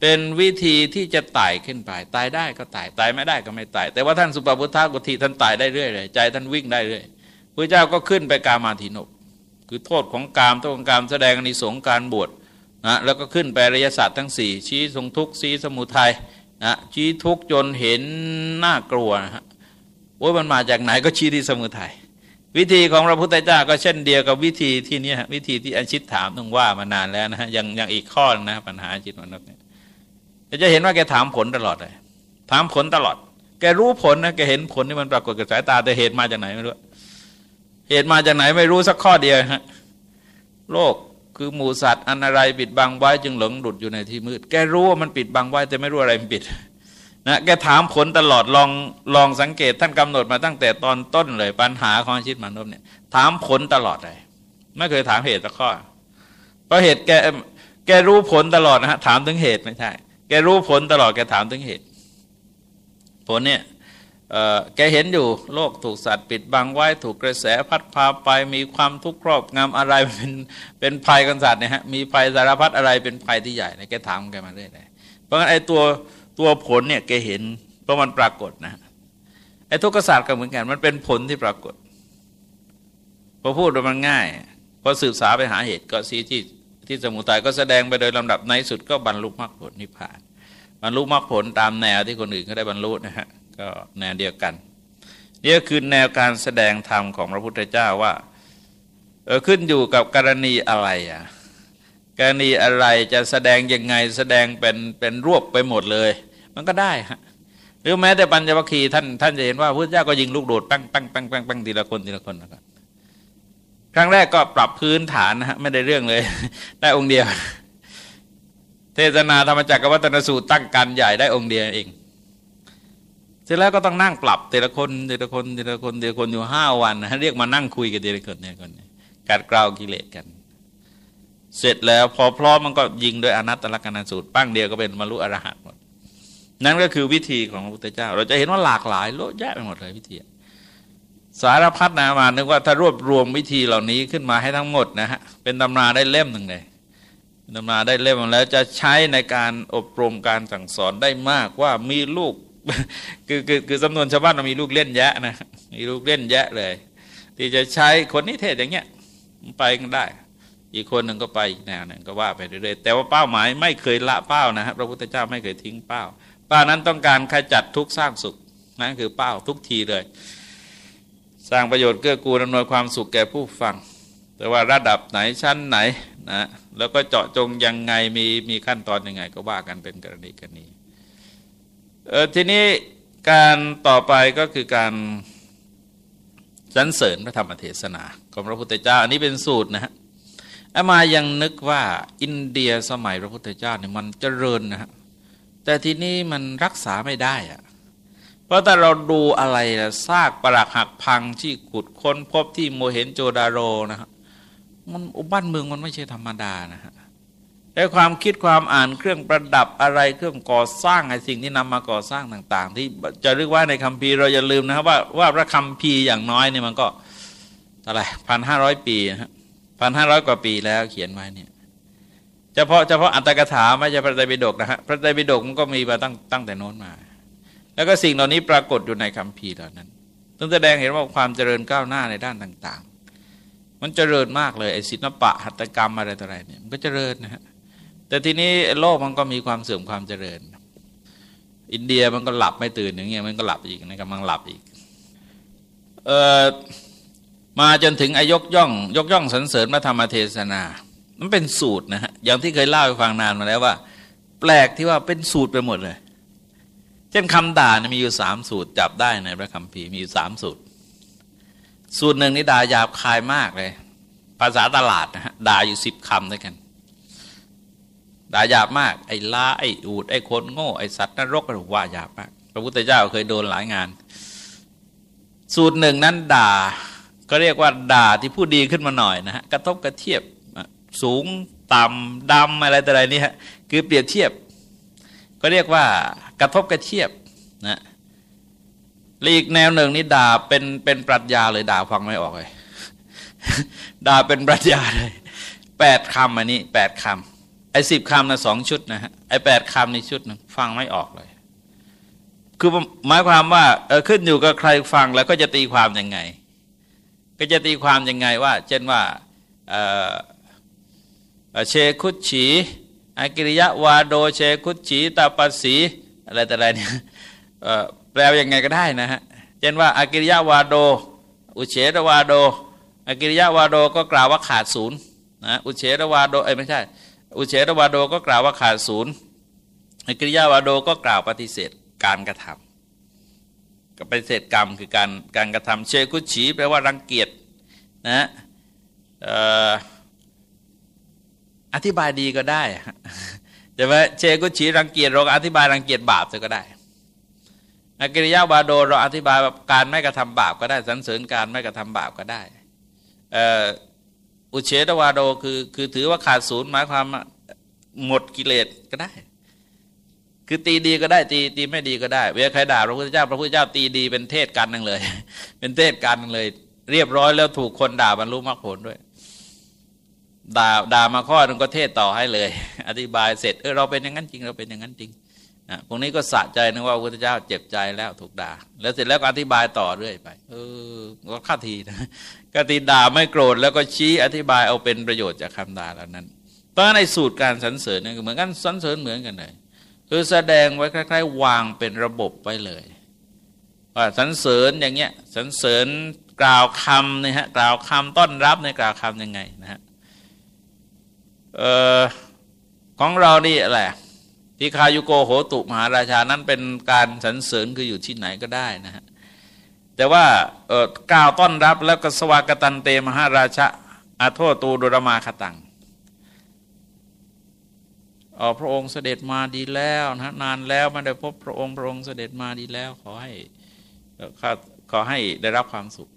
เป็นวิธีที่จะไต่ขึ้นไปตายได้ก็ตายตายไม่ได้ก็ไม่ตาย แต่ว่าท่านสุปพุทธากุฏิท่านตายได้เรื่อยเลยใจท่านวิ่งได้เรื่อยพระเจ้าก็ขึ้นไปกามาธินบคือโทษของกามโทษของกามแสดงอนิสงส์การบวชนะแล้วก็ขึ้นไปริยศาสัจทั้งสี่ชี้ทรงทุกข์ชี้สมุทัยนะชี้ทุกจนเห็นน่ากลัวนะฮะว่ามันมาจากไหนก็ชี้ที่สมุทัยวิธีของพระพุทธเจ้าก็เช่นเดียวกับวิธีที่นี้วิธีที่อันชิดถามต้องว่ามานานแล้วนะฮะยังยังอีกข้อนะปัญหาจิตมนุษย์เนี่ย จะเห็นว่าแกถามผลตลอดเลย ถามผลตลอด แกรู้ผลนะแกเห็นผลที่มันปรากฏกับสายตาแต่เหตุมาจากไหนไม่รู้เหตุมาจากไหนไม่รู้สักข้อเดียวฮะโลกคือหมูสัตว์อันอะไรปิดบังไว้จึงหลงหลุดอยู่ในที่มืด แกรู้ว่ามันปิดบังไว้แต่ไม่รู้อะไรมันปิดนะแกถามผลตลอดลองลองสังเกตท่านกำหนดมาตั้งแต่ตอนต้นเลยปัญหาของชีวิตมนุษย์เนี่ยถามผลตลอดเลย ไม่เคยถามเหตุสักข้อเพราะเหตุแกแกรู้ผลตลอดนะฮะถามถึงเหตุไม่ใช่ แกรู้ผลตลอดแกถามถึงเหตุ ผลเนี่ยแกเห็นอยู่โลกถูกสัตว์ปิดบังไว้ถูกกระแสพัดพาไปมีความทุกข์ครอบงำอะไรเป็นเป็นภัยกันสัตว์เนี่ยฮะมีภัยสารพัดอะไรเป็นภัยที่ใหญ่เนี่ยแกถามแกมาเรื่อยๆเพราะงั้นไอ้ตัวตัวผลเนี่ยแกเห็นเพราะมันปรากฏนะไอ้ทุกข์ศาสตร์ก็เหมือนกันมันเป็นผลที่ปรากฏพอพูดมันง่ายพอสืบสาไปหาเหตุก็สีที่ ที่สมุทัยก็แสดงไปโดยลำดับในสุดก็บรรลุมรรคผลนิพพาน บรรลุมรรคผลตามแนวที่คนอื่นเขาได้บรรลุนะฮะก็แนวเดียวกันนี่ก็คือแนวการแสดงธรรมของพระพุทธเจ้าว่าเออขึ้นอยู่กับกรณีอะไรอะกรณีอะไรจะแสดงยังไงแสดงเป็นเป็นรวบไปหมดเลย มันก็ได้ฮะหรือแม้แต่ปัญจวัคคีย์ท่านท่านจะเห็นว่าพระเจ้าก็ยิงลูกโดดปั้งปั้งปั้งปั้งปั้งทีละคนทีละคนนะครับ ครั้งแรกก็ปรับพื้นฐานนะฮะไม่ได้เรื่องเลย ได้องค์เดียว เทศนาธรรมจักรวัตนสูตรตั้งกันใหญ่ได้องค์เดียวเองเสร็จแล้วก็ต้องนั่งปรับแต่ละคนแต่ละคนแต่ละคนแต่ละคนอยู่ห้าวันนะเรียกมานั่งคุยกันแต่ละคนแต่ละคนกัดกราวกิเลสกัน เสร็จแล้วพอพร้อมมันก็ยิงด้วยอนัตตลกนันสูตรปั้งเดียวก็เป็นมรรลุอรหัตหมดนั่นก็คือวิธีของพระพุทธเจ้า เราจะเห็นว่าหลากหลายโลดแยะไปหมดเลยวิธี สารพัดนะมานึกว่าถ้ารวบรวมวิธีเหล่านี้ขึ้นมาให้ทั้งหมดนะฮะเป็นตำราได้เล่มหนึ่งเลยตำราได้เล่มแล้วจะใช้ในการอบรมการสั่งสอนได้มากว่ามีลูกคือคือคือสำนวนชาวบ้านเรามีลูกเล่นแยะนะมีลูกเล่นแยะเลย ที่จะใช้คนนิเทศอย่างเงี้ยไปกันได้ อีกคนหนึ่งก็ไปอีกแนวหนึ่งก็ว่าไปเรื่อยๆแต่ว่าเป้าหมายไม่เคยละเป้านะฮะพระพุทธเจ้าไม่เคยทิ้งเป้าเป้านั้นต้องการขจัดทุกสร้างสุขนั่นคือเป้าทุกทีเลย สร้างประโยชน์เกื้อกูลอำนวยความสุขแก่ผู้ฟัง แต่ว่าระดับไหนชั้นไหนนะแล้วก็เจาะจงยังไงมีมีขั้นตอนยังไง ก็ว่ากันเป็นกรณีกรณีเออทีนี้การต่อไปก็คือการสรรเสริญพระธรรมเทศนาของพระพุทธเจ้า อันนี้เป็นสูตรนะฮะอามายังนึกว่าอินเดียสมัยพระพุทธเจ้าเนี่ยมันเจริญนะฮะแต่ทีนี้มันรักษาไม่ได้อะ ราะถ้าเราดูอะไรนะซากปรักหักพังที่ขุดค้นพบที่โมเห็นโจดาโรนะฮะมันบ้านเมืองมันไม่ใช่ธรรมดานะฮะไอ้ความคิดความอ่านเครื่องประดับอะไรเครื่องก่อสร้างไอ้สิ่งที่นำมาก่อสร้างต่าง ๆ ที่จะเรียกว่าในคัมภีร์เราอย่าลืมนะครับว่าว่าพระคัมภีร์อย่างน้อยเนี่ยมันก็อะไรพันห้าร้อยปีนะฮะพันห้าร้อยกว่าปีแล้วเขียนไว้เนี่ยเฉพาะเฉพาะอัตถกถาไม่ใช่พระไตรปิฎกนะฮะพระไตรปิฎกมันก็มีมาตั้งตั้งแต่โน้นมา แล้วก็สิ่งเหล่านี้ปรากฏอยู่ในคัมภีร์เหล่านั้นต้องแสดงเห็นว่าความเจริญก้าวหน้าในด้านต่าง ๆ มันเจริญมากเลยไอ้ศิลปะหัตถกรรมอะไรต่ออะไรเนี่ยมันก็เจริญนะฮะแต่ทีนี้โลกมันก็มีความเสื่อมความเจริญ อินเดียมันก็หลับไม่ตื่นอย่างเงี้ยมันก็หลับอีกนะกำลังหลับอีกเอ่อมาจนถึงอายกย่อง ยกย่องสรรเสริญพระธรรมเทศนา มันเป็นสูตรนะฮะอย่างที่เคยเล่าให้ฟังนานมาแล้วว่า แปลกที่ว่าเป็นสูตรไปหมดเลย เช่นคำด่านะมีอยู่สามสูตรจับได้ในพระคัมภีร์มีอยู่สามสูตร สูตรหนึ่งนี่ด่าหยาบคายมากเลย ภาษาตลาดนะฮะด่าอยู่สิบคำด้วยกันด่าหยาบมาก ไอ้ล้าไอ้อูดไอ้คนโง่ไอ้สัตว์นรกก็ว่าหยาบมากพระพุทธเจ้าเคยโดนหลายงาน สูตรหนึ่งนั้นด่า ก็เรียกว่าด่าที่ผู้ดีขึ้นมาหน่อยนะฮะกระทบกระเทียบสูงต่ำดำอะไรแต่ไรนี่ฮะคือเปรียบเทียบ ก็เรียกว่ากระทบกระเทียบนะลีกแนวหนึ่งนี่ด่าเป็นเป็นปรัชญาเลยด่าฟังไม่ออกเลยด่าเป็นปรัชญาเลยแปดคำอันนี้แปดคำไอ้สิบคำนะสองชุดนะฮะไอ้แปดคำนี่ชุดหนึ่งฟังไม่ออกเลย คือหมายความว่าเออขึ้นอยู่กับใครฟังแล้วก็จะตีความยังไง ก็จะตีความยังไงว่า เช่นว่าเชคุชี อากิริยะวาโดเชคุชีตาปัสสีอะไรแต่อะไรเนี่ยแปลยังไงก็ได้นะฮะเช่นว่าอากิริยะวาโด อุเฉตวาโดอากิริยะวาโดก็กล่าวว่าขาดศูนย์นะอุเฉตวาโดเอ้ไม่ใช่ อุเฉตวาโดก็กล่าวว่าขาดศูนย์อากิริยะวาโดก็กล่าวปฏิเสธการกระทำกับปฏิเสธกรรมคือการการกระทำเชคุชีแปลว่ารังเกียจนะอ อธิบายดีก็ได้แต่ว่าเชกุชีรังเกียจเราอธิบายรังเกียจบาปก็ได้อกิริยาบาโดเราอธิบายการไม่กระทำบาปก็ได้สรรเสริญการไม่กระทำบาปก็ได้อุเฉตวาโดคือคือถือว่าขาดศูนย์หมายความหมดกิเลสก็ได้ คือตีดีก็ได้ตีตีไม่ดีก็ได้เวลาใครด่าพระพุทธเจ้าพระพุทธเจ้าตีดีเป็นเทศกันนึงเลย เป็นเทศกันนึงเลย เรียบร้อยแล้วถูกคนด่าบรรลุมรรคผลด้วย ด่าด่ามาข้อนึงก็เทศต่อให้เลย อธิบายเสร็จเออเราเป็นอย่างนั้นจริงเราเป็นอย่างนั้นจริงนะพวกนี้ก็สะใจนึกว่าพระพุทธเจ้าเจ็บใจแล้วถูกด่า แล้วเสร็จแล้วก็อธิบายต่อเรื่อยไป เออก็ข้าทีนะกตีด่าไม่โกรธแล้วก็ชี้อธิบายเอาเป็นประโยชน์จากคำด่าเหล่านั้นเพราะในสูตรการสรรเสริญเนี่ยเหมือนกันสรรเสริญเหมือนกันเลยคือแสดงไว้คล้ายๆ วางเป็นระบบไปเลยว่าสรรเสริญอย่างเงี้ยสรรเสริญกล่าวคำนะฮะกล่าวคำต้อนรับในกล่าวคำยังไงนะฮะ ออของเรานี่อะไรพิคายุโกโหตุมหาราชานั้นเป็นการสรรเสริญคืออยู่ที่ไหนก็ได้นะฮะแต่ว่ากล่าวต้อนรับแล้วก็สวากตันเตมหาราชาอาโทตูดุรมาคตังออพระองค์เสด็จมาดีแล้วนะนานแล้วไม่ได้พบพระองค์พระองค์เสด็จมาดีแล้วขอให้ขอให้ได้รับความสุข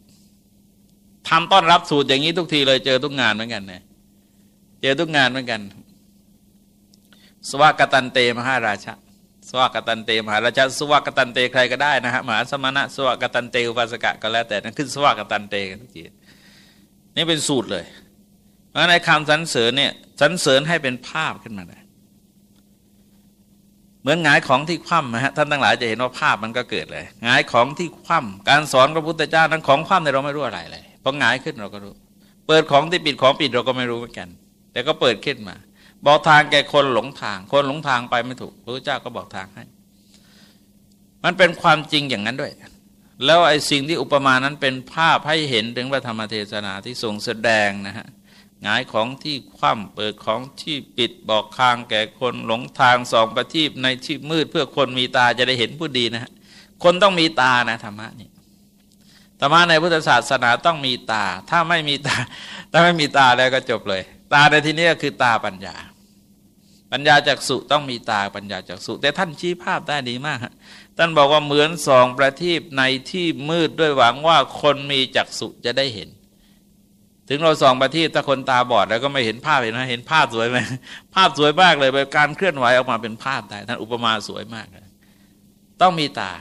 ทำต้อนรับสูตรอย่างนี้ทุกทีเลยเจอทุกงานเหมือนกันเนี่ย เจอทุกงานเหมือนกัน สวากตันเตมหาราชาสวากตันเตมหาราชาสวากตันเตใครก็ได้นะฮะมหาสมณะสวากตันเตอุปสกะก็แล้วแต่นั่นขึ้นสวากตันเตกันทุกทีนี่เป็นสูตรเลย เพราะในคำสรรเสริญเนี่ยสรรเสริญให้เป็นภาพขึ้นมาเลยเหมือนงายของที่คว่ำนะฮะท่านทั้งหลายจะเห็นว่าภาพมันก็เกิดเลยงายของที่คว่ำการสอนพระพุทธเจ้านั้นของคว่ำในเราไม่รู้อะไรเลยพองายขึ้นเราก็รู้ เปิดของที่ปิดของปิดเราก็ไม่รู้เหมือนกัน แต่ก็เปิดขึ้นมา บอกทางแก่คนหลงทาง คนหลงทางไปไม่ถูกพระเจ้าก็บอกทางให้ มันเป็นความจริงอย่างนั้นด้วย แล้วไอ้สิ่งที่อุปมานั้นเป็นภาพให้เห็นถึงพระธรรมเทศนาที่ทรงแสดงนะฮะงายของที่คว่ำเปิดของที่ปิดบอกทางแก่คนหลงทางสองประทีปในที่มืด เพื่อคนมีตาจะได้เห็นผู้ดีนะฮะคนต้องมีตานะธรรมะนี่ธรรมะในพุทธศาสนาต้องมีตา ถ้าไม่มีตา ถ้าไม่มีตาแล้วก็จบเลย ตาในที่นี้ก็คือตาปัญญา ปัญญาจากสุต้องมีตาปัญญาจากสุ แต่ท่านชี้ภาพได้ดีมากท่านบอกว่าเหมือนสองประทีปในที่มืดด้วยหวังว่าคนมีจักสุจะได้เห็น ถึงเราสองประทีปถ้าคนตาบอดแล้วก็ไม่เห็นภาพเห็นไหมเห็นภาพสวยไหมภาพสวยมากเลยแบบการเคลื่อนไหวออกมาเป็นภาพได้ท่านอุปมาสวยมากเลยต้องมีตา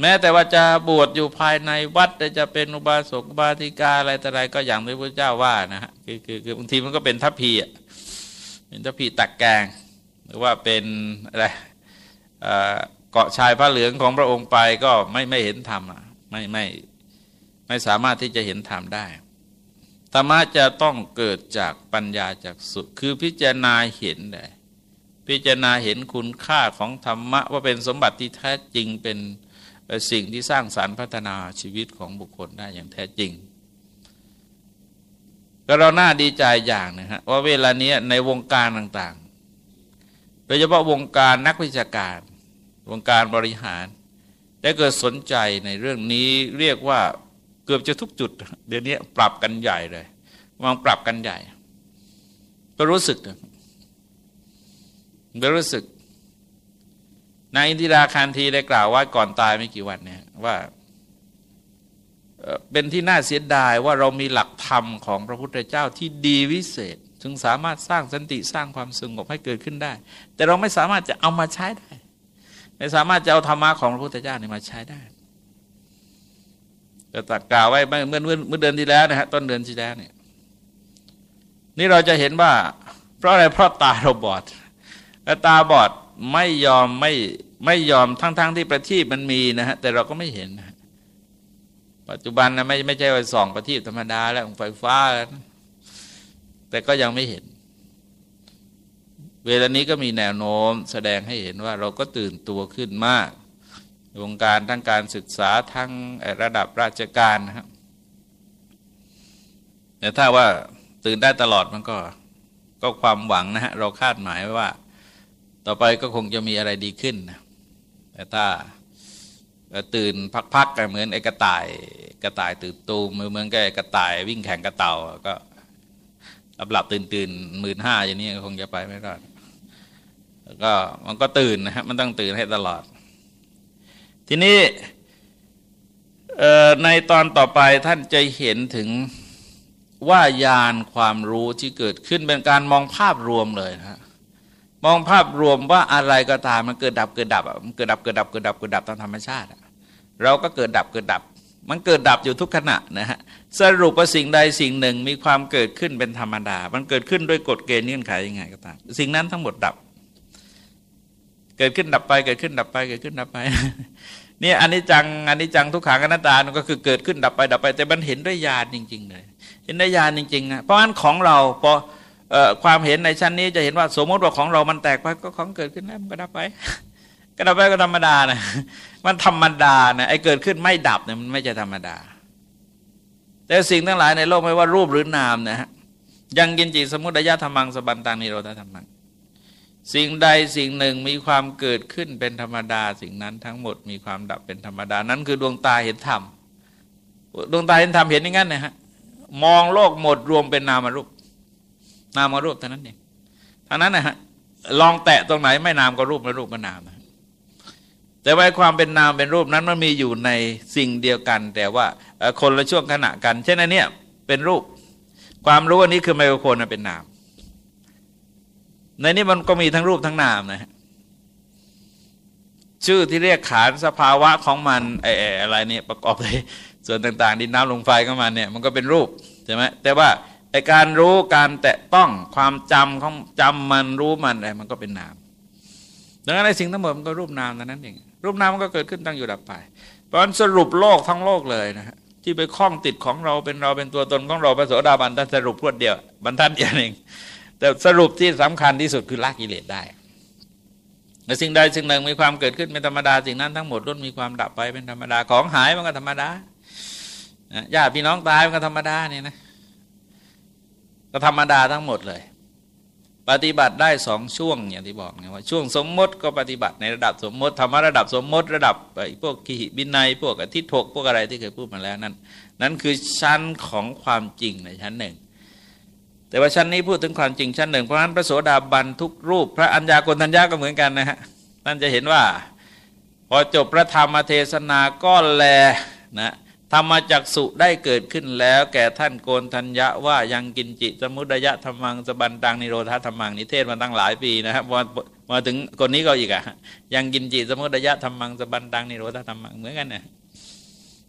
แม้แต่ว่าจะบวชอยู่ภายในวัดจะเป็นอุบาสกบาติกาอะไรแต่ไรก็อย่างที่พระเจ้าว่านะฮะคือคือคือบางทีมันก็เป็นทัพพีอะเป็นทัพพีตักแกง หรือว่าเป็นอะไรเกาะชายพระเหลืองของพระองค์ไปก็ไม่ไม่เห็นธรรมอะไม่ไม่ไม่สามารถที่จะเห็นธรรมได้ธรรมะจะต้องเกิดจากปัญญาจากสุคือพิจารณาเห็นเลยพิจารณาเห็นคุณค่าของธรรมะว่าเป็นสมบัติที่แท้จริงเป็น สิ่งที่สร้างสารรค์พัฒนาชีวิตของบุคคลได้อย่างแท้จริงก็เราน่าดีใจอย่างนะฮะว่าเวลานี้ในวงการต่างๆ โดยเฉพาะวงการนักวิชาการ วงการบริหาร ได้เกิดสนใจในเรื่องนี้เรียกว่าเกือบจะทุกจุด เดี๋ยวนี้ปรับกันใหญ่เลยวางปรับกันใหญ่ก็รู้สึกก็รู้สึก นายอินทิราคารทีได้กล่าวว่าก่อนตายไม่กี่วันเนี่ยว่าเป็นที่น่าเสียดายว่าเรามีหลักธรรมของพระพุทธเจ้าที่ดีวิเศษถึงสามารถสร้างสันติสร้างความสงบให้เกิดขึ้นได้ แต่เราไม่สามารถจะเอามาใช้ได้ ไม่สามารถจะเอาธรรมะของพระพุทธเจ้านี่มาใช้ได้ก็ตัดกล่าวไว้เมื่อเมื่อเมื่อเดือนที่แล้วนะฮะต้นเดือนที่แล้วเนี่ยนี่เราจะเห็นว่า เพราะอะไรเพราะตาเราบอดและตาบอด ไม่ยอมไม่ไม่ยอมทั้งๆทที่ประทีปมันมีนะฮะแต่เราก็ไม่เห็นนะปัจจุบันนะไม่ไม่ใช่ว่าส่องประทีปธรรมดาแล้วไฟฟ้าแล้วแต่ก็ยังไม่เห็น เวลานี้ก็มีแนวโน้มแสดงให้เห็นว่าเราก็ตื่นตัวขึ้นมากวงการทั้งการศึกษาทั้งระดับราชการนะครับแต่ถ้าว่าตื่นได้ตลอดมันก็ก็ความหวังนะฮะเราคาดหมายว่า ต่อไปก็คงจะมีอะไรดีขึ้นนะแต่ถ้าตื่นพักๆกันเหมือนไอ้กระต่าย กระต่ายตื่นตูมมือเมืองก็กระต่าย วิ่งแข่งกระเต่าก็หลับหลับตื่นตื่นหมื่นห้าอย่างนี้คงจะไปไม่รอดก็มันก็ตื่นนะฮะมันต้องตื่นให้ตลอด ทีนี้ในตอนต่อไปท่านจะเห็นถึงว่ายานความรู้ที่เกิดขึ้นเป็นการมองภาพรวมเลยนะ มองภาพรวมว่าอะไรก็ตามมันเกิดดับเกิดดับมันเกิดดับเกิดดับเกิดดับเกิดดับตามธรรมชาติ เราก็เกิดดับเกิดดับ มันเกิดดับอยู่ทุกขณะนะฮะสรุปว่าสิ่งใดสิ่งหนึ่งมีความเกิดขึ้นเป็นธรรมดา มันเกิดขึ้นด้วยกฎเกณฑ์เงื่อนไขยังไงก็ตามสิ่งนั้นทั้งหมดดับ เกิดขึ้นดับไปเกิดขึ้นดับไปเกิดขึ้นดับไปนี่อันนี้จังอันนี้จังทุกขังอนัตตาก็คือเกิดขึ้นดับไปดับไป แต่มันเห็นด้วยญาณจริง ๆ เลย เห็นด้วยญาณจริงๆนะเพราะฉะนั้นของเราพอ ความเห็นในชั้นนี้จะเห็นว่าสมมติว่าของเรามันแตกไปก็ของเกิดขึ้นแล้วมันก็ดับไป ก็ดับไปก็ธรรมดานะมันธรรมดานะไอ้เกิดขึ้นไม่ดับเนี่ยมันไม่ใช่ธรรมดา แต่สิ่งทั้งหลายในโลกไม่ว่ารูปหรือนามนะฮะยังกินจิตสมุทัยธรรมังสบันตังนิโรธธรรมังสิ่งใดสิ่งหนึ่งมีความเกิดขึ้นเป็นธรรมดา สิ่งนั้นทั้งหมดมีความดับเป็นธรรมดา นั้นคือดวงตาเห็นธรรมดวงตาเห็นธรรมเห็นอย่างนั้นนะฮะมองโลกหมดรวมเป็นนามรูป นามรูปเท่านั้นเองท่านั้นนะฮะลองแตะตรงไหนไม่นามก็รูปไม่รูปก็นามนะแต่ว่าความเป็นนามเป็นรูปนั้นมันมีอยู่ในสิ่งเดียวกัน แต่ว่าคนละช่วงขณะกัน เช่นอันเนี้ยเป็นรูป ความรู้อันนี้คือไมโครโฟนเป็นนาม ในนี้มันก็มีทั้งรูปทั้งนามนะฮะชื่อที่เรียกขานสภาวะของมันไอ้อะไรเนี่ยประกอบเลยส่วนต่างๆดินน้ำลมไฟของมันเนี่ยมันก็เป็นรูปใช่ไหมแต่ว่า การรู้การแตะต้องความจำของจำมันรู้มันอะไรมันก็เป็นนามดังนั้นในสิ่งทั้งหมดมันก็รูปนามนั้นเองรูปนามมันก็เกิดขึ้นตั้งอยู่ดับไป เพราะฉะนั้นสรุปโลกทั้งโลกเลยนะฮะที่ไปคล้องติดของเราเป็นเราเป็นตัวตนของเราพระโสดาบันท่านสรุปพวดเดียวบรรทัดเดียวเองแต่สรุปที่สำคัญที่สุดคือละกิเลสได้แต่สิ่งใดสิ่งหนึ่งมีความเกิดขึ้นเป็นธรรมดาสิ่งนั้นทั้งหมดล้วนมีความดับไปเป็นธรรมดาของหายมันก็ธรรมดาญาติพี่น้องตายมันก็ธรรมดาเนี่ยนะ ก็ธรรมดาทั้งหมดเลย ปฏิบัติได้สองช่วงอย่างที่บอกไงว่าช่วงสมมติก็ปฏิบัติในระดับสมมติธรรมะระดับสมมติระดับไอ้พวกขีบินในพวกอทิศกพวกอะไรที่เคยพูดมาแล้วนั่นนั่นคือชั้นของความจริงในชั้นหนึ่ง แต่ว่าชั้นนี้พูดถึงความจริงชั้นหนึ่งเพราะฉะนั้นพระโสดาบันทุกรูป พระอัญญากนทัญญาก็เหมือนกันนะฮะท่านจะเห็นว่า พอจบพระธรรมเทศนาก็แลนะ ธรรมจักสุได้เกิดขึ้นแล้วแก่ท่านโกนทัญญะว่ายังกินจิสมุดยะธรรมังสบันตังนิโรธาธรรมังนิเทศมาตั้งหลายปีนะครับมามาถึงคนนี้ก็อีกอะยังกินจิสมุดยะธรรมังสบันตังนิโรธาธรรมังเหมือนกันนะ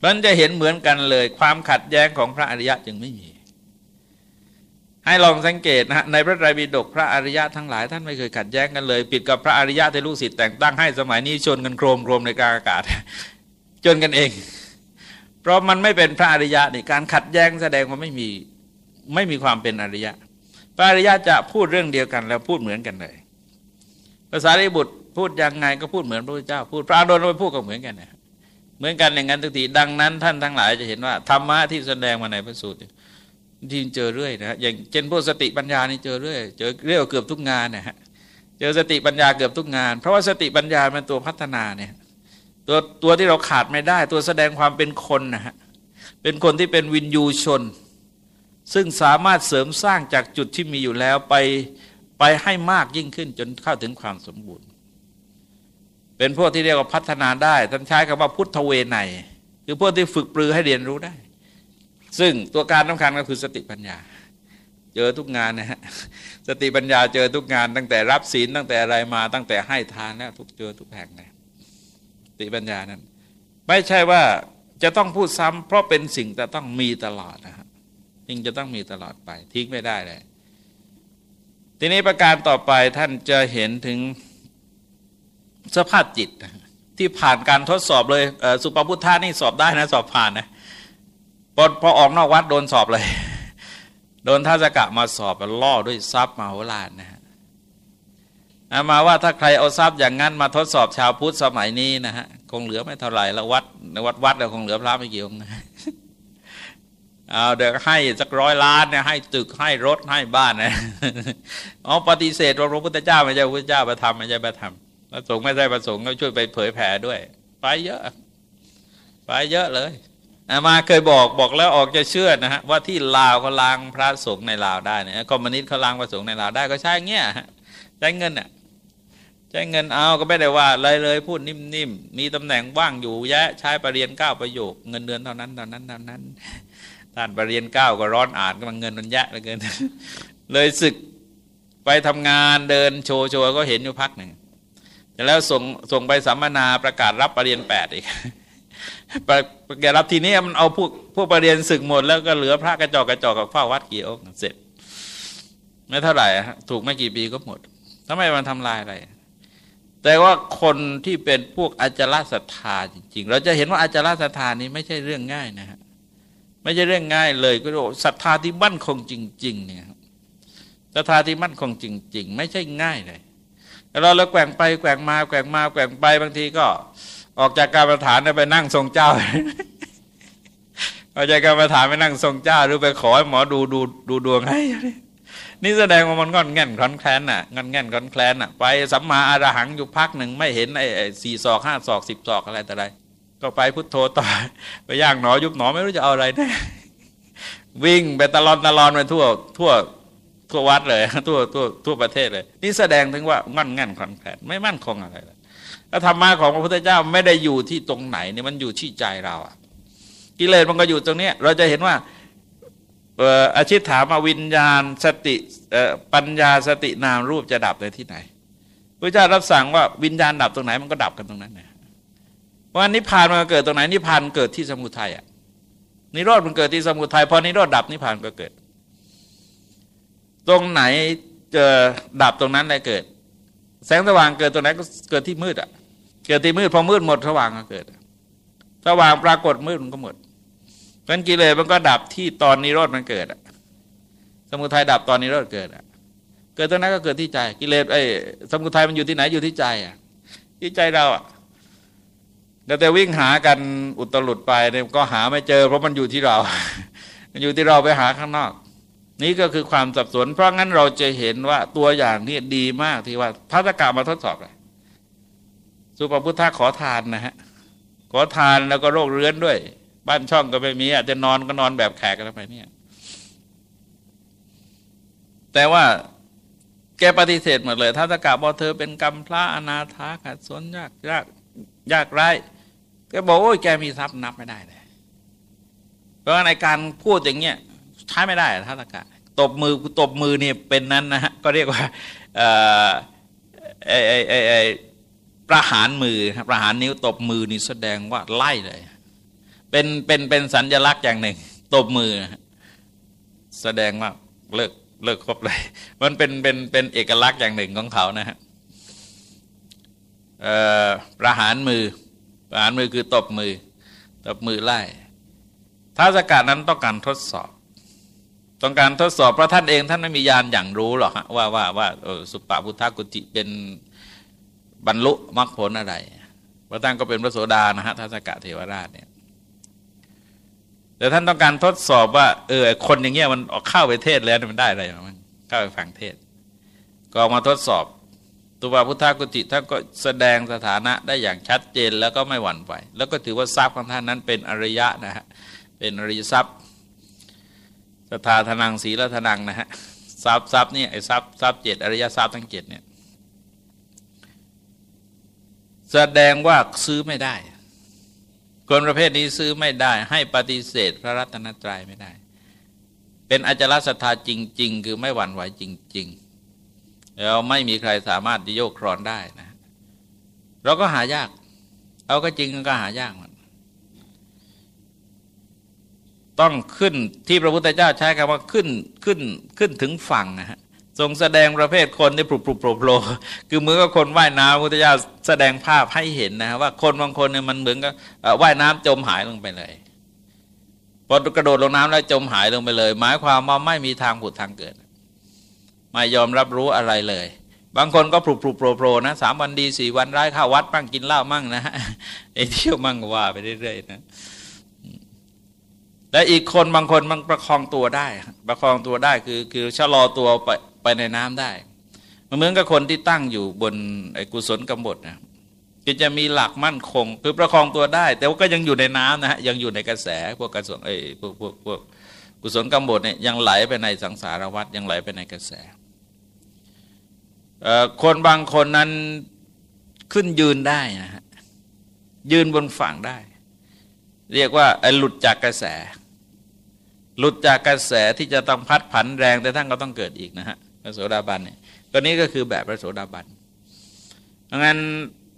มันจะเห็นเหมือนกันเลย ความขัดแย้งของพระอริยะจึงไม่มี ให้ลองสังเกตนะในพระไตรปิฎกพระอริยะทั้งหลายท่านไม่เคยขัดแย้งกันเลยปิดกับพระอริยะที่ลูกศิษย์แต่งตั้งให้สมัยนี้ชนกันโครมโครมในกลางอากาศ จนกันเอง เพราะมันไม่เป็นพระอริยะนี่การขัดแย้งแสดงว่าไม่มีไม่มีความเป็นอริยะ พระอริยะจะพูดเรื่องเดียวกันแล้วพูดเหมือนกันเลยภาษาริบุตรพูดยังไงก็พูดเหมือนพระพุทธเจ้า พูดพระอนุนไปพูดก็เหมือนกันนะเหมือนกันอย่างนั้นทุกทีดังนั้น ท่านทั้งหลายจะเห็นว่าธรรมะที่แสดงมาในพระสูตรที่เจอเรื่อยนะอย่างเช่นพวกสติปัญญานี่เจอเรื่อยเจอเรียกเกือบทุกงานนะฮะเจอสติปัญญาเกือบทุกงาน เพราะว่าสติปัญญาเป็นตัวพัฒนาเนี่ย ตัวตัวที่เราขาดไม่ได้ ตัวแสดงความเป็นคนนะฮะเป็นคนที่เป็นวินยูชน ซึ่งสามารถเสริมสร้างจากจุดที่มีอยู่แล้วไปไปให้มากยิ่งขึ้นจนเข้าถึงความสมบูรณ์ เป็นพวกที่เรียกว่าพัฒนาได้ท่านใช้คำว่าพุทธเวไนคือพวกที่ฝึกปรือให้เรียนรู้ได้ ซึ่งตัวการสำคัญก็คือสติปัญญา เจอทุกงานนะฮะสติปัญญาเจอทุกงาน ตั้งแต่รับศีลตั้งแต่อะไรมาตั้งแต่ให้ทานแล้วทุกเจอทุกแห่งเลย ติปัญญานั้น ไม่ใช่ว่าจะต้องพูดซ้ำเพราะเป็นสิ่งแต่ต้องมีตลอดนะครับสิ่งจะต้องมีตลอดไปทิ้งไม่ได้เลย ทีนี้ประการต่อไปท่านจะเห็นถึงสภาพจิตที่ผ่านการทดสอบเลยสุปพุทธานี่สอบได้นะ สอบผ่านนะพอพอออกนอกวัดโดนสอบเลย โดนท่าสกะมาสอบล่อด้วยทรัพย์มาโหฬารนะฮะ เอามาว่าถ้าใครเอาทรัพย์อย่างนั้นมาทดสอบชาวพุทธสมัยนี้นะฮะคงเหลือไม่เท่าไหร่แล้ววัดในวัดวัดเราคงเหลือพระไม่กี่องค์เอาเดี๋ยวให้สักร้อยล้านเนี่ยให้ตึกให้รถให้บ้านนะอ๋อปฏิเสธว่าพระพุทธเจ้าไม่ใช่พระพุทธเจ้าไปทำไม่ใช่ไปทำพระสงฆ์ไม่ใช่ประสงค์ก็ช่วยไปเผยแผ่ด้วย ไปเยอะ ไปเยอะเลยอามาเคยบอกบอกแล้วออกจะเชื่อนะฮะว่าที่ลาวเขาล้างพระสงฆ์ในลาวได้เนี่ยคอมมิวนิสต์เขาล้างพระสงฆ์ในลาวได้ก็ใช่เงี้ยใช้เงินอะ ใช้เงินเอาก็ไม่ได้ว่าเลยเลยพูดนิ่มๆ มีตำแหน่งว่างอยู่แยะใช้ปรริญญาเก้าประโยค เงินเดือนเท่านั้นเท่านั้นเท่านั้นท่านปรริญญาเก้าก็ร้อนอ่านก็มันเงินมันแยะเหลือเกิน เลยศึกไปทำงานเดินโชว์โชว์ก็เห็นอยู่พักหนึ่งแต่แล้วส่งส่งไปสัมมนาประกาศรับปรริญญาแปดอีกแกาศรับทีนี้มันเอาพวกพวกปรริญญาศึกหมดแล้วก็เหลือพระกระจอกกระจอกกับเฝ้าวัดกี่องค์เสร็จไม่เท่าไหร่ถูกไม่กี่ปีก็หมดทำไมมันทำลายอะไร แต่ว่าคนที่เป็นพวกอาจารศรัทธาจริง ๆ เราจะเห็นว่าอาจารศรัทธานี้ไม่ใช่เรื่องง่ายนะฮะไม่ใช่เรื่องง่ายเลยก็ศรัทธาที่มั่นคงจริง ๆ เนี่ยศรัทธาที่มั่นคงจริง ๆ ไม่ใช่ง่ายเลยเราเราแกว่งไปแกว่งมาแกว่งมาแกว่งไปบางทีก็ออกจากการประธานไปนั่งทรงเจ้าออกจากการประธานไปนั่งทรงเจ้าหรือไปขอให้หมอดูดูดูดวงให้ นี่แสดงว่ามันงอนแง่นคอนแคลนน่ะงอนแง่นคอนแคลนน่ะไปสัมมาอารหังอยู่พักหนึ่งไม่เห็นไอ้สี่ศอกห้าศอกสิบศอกอะไรแต่ไร ก็ไปพุทโธต่อไปย่างหนอยุบหนอไม่รู้จะเอาอะไรแน่วิ่งไปตลอดตลอดไปทั่ว ทั่วทั่ววัดเลยทั่วทั่วทั่วประเทศเลย นี่แสดงถึงว่างอนแง่นคอนแคลนไม่มั่นคงอะไรเลยแล้วธรรมะของพระพุทธเจ้าไม่ได้อยู่ที่ตรงไหนนี่มันอยู่ที่ใจเราอะกิเลสมันก็อยู่ตรงนี้เราจะเห็นว่า อาชิตถามมาวิญญาณสติปัญญาสตินามรูปจะดับในที่ไหนพระเจ้ารับสั่งว่าวิญญาณดับตรงไหนมันก็ดับกันตรงนั้นนะเพราะนิพพานมันเกิดตรงไหนนิพพานเกิดที่สมุทัยอะนิโรธมันเกิดที่สมุทัยพอนิโรธดับนิพพานก็เกิด ตรงไหนเจอดับตรงนั้นเลยเกิด แสงสว่างเกิดตรงไหนก็เกิดที่มืดอะเกิดที่มืดพอมืดหมดสว่างก็เกิดสว่างปรากฏมืดมันก็หมด เพราะกิเลสมันก็ดับที่ตอนนิโรธมันเกิดอะสมุทัยดับตอนนิโรธเกิดอะเกิดตรงนั้นก็เกิดที่ใจกิเลสไอ้สมุทัยมันอยู่ที่ไหนอยู่ที่ใจอะที่ใจเราอะแต่วิ่งหากันอุตรุดไปเนี่ยก็หาไม่เจอ เพราะมันอยู่ที่เรา มันอยู่ที่เราไปหาข้างนอก นี่ก็คือความสับสน เพราะงั้นเราจะเห็นว่าตัวอย่างนี้ดีมากที่ว่าพระตกามาทดสอบเลยสุปพุทธะขอทานนะฮะขอทานแล้วก็โรคเรื้อนด้วย บ้านช่องก็ไม่มีอาจจะนอนก็นอนแบบแขกกันไปเนี่ย แต่ว่าแกปฏิเสธหมดเลยถ้าตะกาบอกเธอเป็นกรรมพระอนาถาขัดสนยากยากยากไรแกบอกโอ้ยแกมีทรัพย์นับไม่ได้เลยเพราะในการพูดอย่างเงี้ยใช้ไม่ได้ท่าตะกาตบมือตบมือเนี่ยเป็นนั้นนะฮะก็เรียกว่าเออไอไอไอไอประหารมือประหารนิ้วตบมือนี่แสดงว่าไล่เลย เป็นเป็นเป็นสัญลักษณ์อย่างหนึ่งตบมือ แสดงว่าเลิกเลิกครบเลย มันเป็นเป็นเป็นเอกลักษณ์อย่างหนึ่งของเขานะฮะประหารมือ ประหารมือคือตบมือ ตบมือไล่ท้าสกัดนั้นต้องการทดสอบ ต้องการทดสอบพระท่านเองท่านไม่มียานอย่างรู้หรอกฮะว่าว่าว่าสุปปพุทธกุจิเป็นบรรลุมรรคผลอะไรพระท่านก็เป็นพระโสดานะฮะท้าสกัดเทวราชเนี่ย แต่ท่านต้องการทดสอบว่าเออคนอย่างเงี้ยมันออกเข้าไปเทศแล้วมันได้อะไรมันเข้าไปฟังเทศ ก็มาทดสอบตัวพุทธกุจิท่านก็แสดงสถานะได้อย่างชัดเจนแล้วก็ไม่หวั่นไหวแล้วก็ถือว่าทรัพย์ของท่านนั้นเป็นอริยะนะฮะเป็นอริยทรัพย์สถาธนังศีลธนังนะฮะทรัพย์ทรัพย์นี่ไอ้ทรัพย์ทรัพย์เจ็ดอริยทรัพย์ทั้งเจ็ดเนี่ยแสดงว่าซื้อไม่ได้ คนประเภทนี้ซื้อไม่ได้ ให้ปฏิเสธพระรัตนตรัยไม่ได้ เป็นอจารศรัทธาจริง ๆ คือไม่หวั่นไหวจริง ๆ แล้วไม่มีใครสามารถโยกครอนได้นะ เราก็หายาก เอาก็จริงก็หายากมันต้องขึ้นที่พระพุทธเจ้าใช้คำว่าขึ้นขึ้นขึ้นถึงฝั่งนะฮะ ทรงแสดงประเภทคนที่ปลุกปลุกโผล่โผล่คือเหมือนกับคนว่ายน้ำพุทธเจ้าแสดงภาพให้เห็นนะว่าคนบางคนเนี่ยมันเหมือนกับว่ายน้ำจมหายลงไปเลยพอกระโดดลงน้ำแล้วจมหายลงไปเลย หมายความว่าไม่มีทางผุดทางเกิด ไม่ยอมรับรู้อะไรเลย บางคนก็ปลุกปลุกโผล่โผล่นะสามวันดีสี่วันร้ายข้าววัดมั่งกินเหล้ามั่งนะฮะไอ้เที่ยวมั่งว่าไปเรื่อยๆนะและอีกคนบางคนมันประคองตัวได้ ประคองตัวได้คือคือชะลอตัวไป ไปในน้ำได้มันเหมือนกับคนที่ตั้งอยู่บนไอ้กุศลกำบดนะก็จะมีหลักมั่นคง คือประคองตัวได้ แต่ว่าก็ยังอยู่ในน้ำนะฮะยังอยู่ในกระแสพวกกระสงไอ้พวกพวกพวกกุศลกำบดเนี่ยยังไหลไปในสังสารวัฏยังไหลไปในกระแสคนบางคนนั้นขึ้นยืนได้นะฮะยืนบนฝั่งได้ เรียกว่าหลุดจากกระแส หลุดจากกระแสที่จะต้องพัดผันแรงแต่ท่านก็ต้องเกิดอีกนะฮะ พระโสดาบันเนี่ยก็นี้ก็คือแบบพระโสดาบันดังนั้น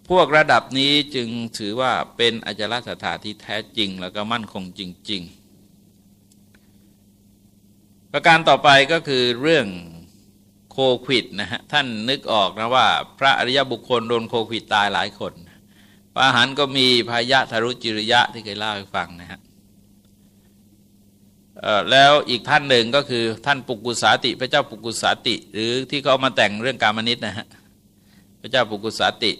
พวกระดับนี้จึงถือว่าเป็นอจลสถาที่แท้จริง แล้วก็มั่นคงจริง ๆ ประการต่อไปก็คือเรื่องโควิดนะฮะท่านนึกออกนะว่า พระอริยบุคคลโดนโควิดตายหลายคนปาหันก็มีพายะทารุจิริยะที่เคยเล่าให้ฟังนะฮะ แล้วอีกท่านหนึ่งก็คือท่านปุกุสาติ พระเจ้าปุกุสาติ หรือที่เขามาแต่งเรื่องการมนิตนะฮะพระเจ้าปุกุสาติ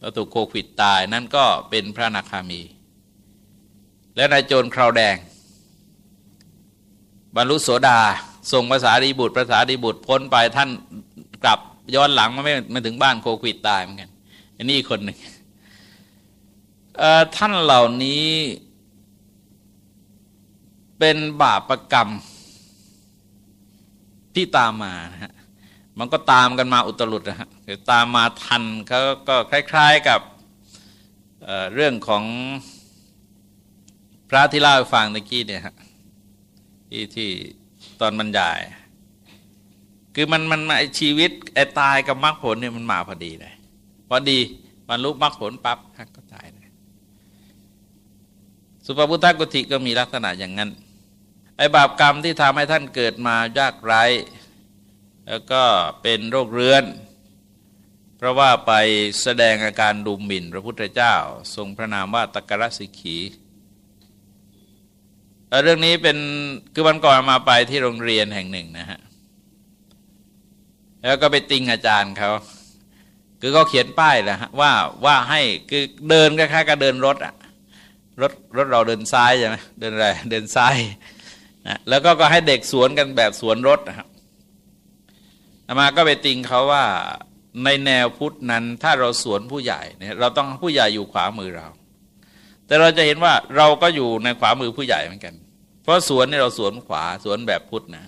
แล้วถูกโควิดตายนั่นก็เป็นพระนาคามี และนายโจรคราวแดง บรรลุโสดาส่งภาษาดีบุตรภาษาดีบุตรพ้นไปท่านกลับย้อนหลังมาไม่มาถึงบ้านโควิดตายเหมือนกันอันนี้คนหนึ่งท่านเหล่านี้ เป็นบาปรกรรมที่ตามมานะฮะมันก็ตามกันมาอุตรุดนะฮะตามมาทันเขาก็คล้าย ๆกับเเรื่องของพระที่เล่าให้ฟังตะกี้เนี่ยฮะที่ที่ตอนบรรยาย คือมันมันไอชีวิตไอตายกับมรรคผลเนี่ยมันมาพอดีเลยพอดีบรรลุมรรคผลปั๊บก็ตายเลยสุภพุทธกุติก็มีลักษณะอย่างนั้น อ้บาปกรรมที่ทำให้ท่านเกิดมายากไร้ แล้วก็เป็นโรคเรื้อน เพราะว่าไปแสดงอาการดูหมิ่นพระพุทธเจ้า ทรงพระนามว่าตกรสิกีเรื่องนี้เป็นคือวันก่อนมาไปที่โรงเรียนแห่งหนึ่งนะฮะ แล้วก็ไปติงอาจารย์เขาคือเขาเขียนป้ายแหละฮะว่าว่าให้คือเดินคล้ายๆกับเดินรถอะรถรถเราเดินซ้ายใช่ไหมเดินอะไรเดินซ้าย นะแล้วก็ก็ให้เด็กสวนกันแบบสวนรถนะครับมาก็ไปติงเขาว่าในแนวพุทธนั้นถ้าเราสวนผู้ใหญ่เนี่ยเราต้องผู้ใหญ่อยู่ขวามือเรา แต่เราจะเห็นว่าเราก็อยู่ในขวามือผู้ใหญ่เหมือนกัน เพราะสวนนี่เราสวนขวาสวนแบบพุทธนะ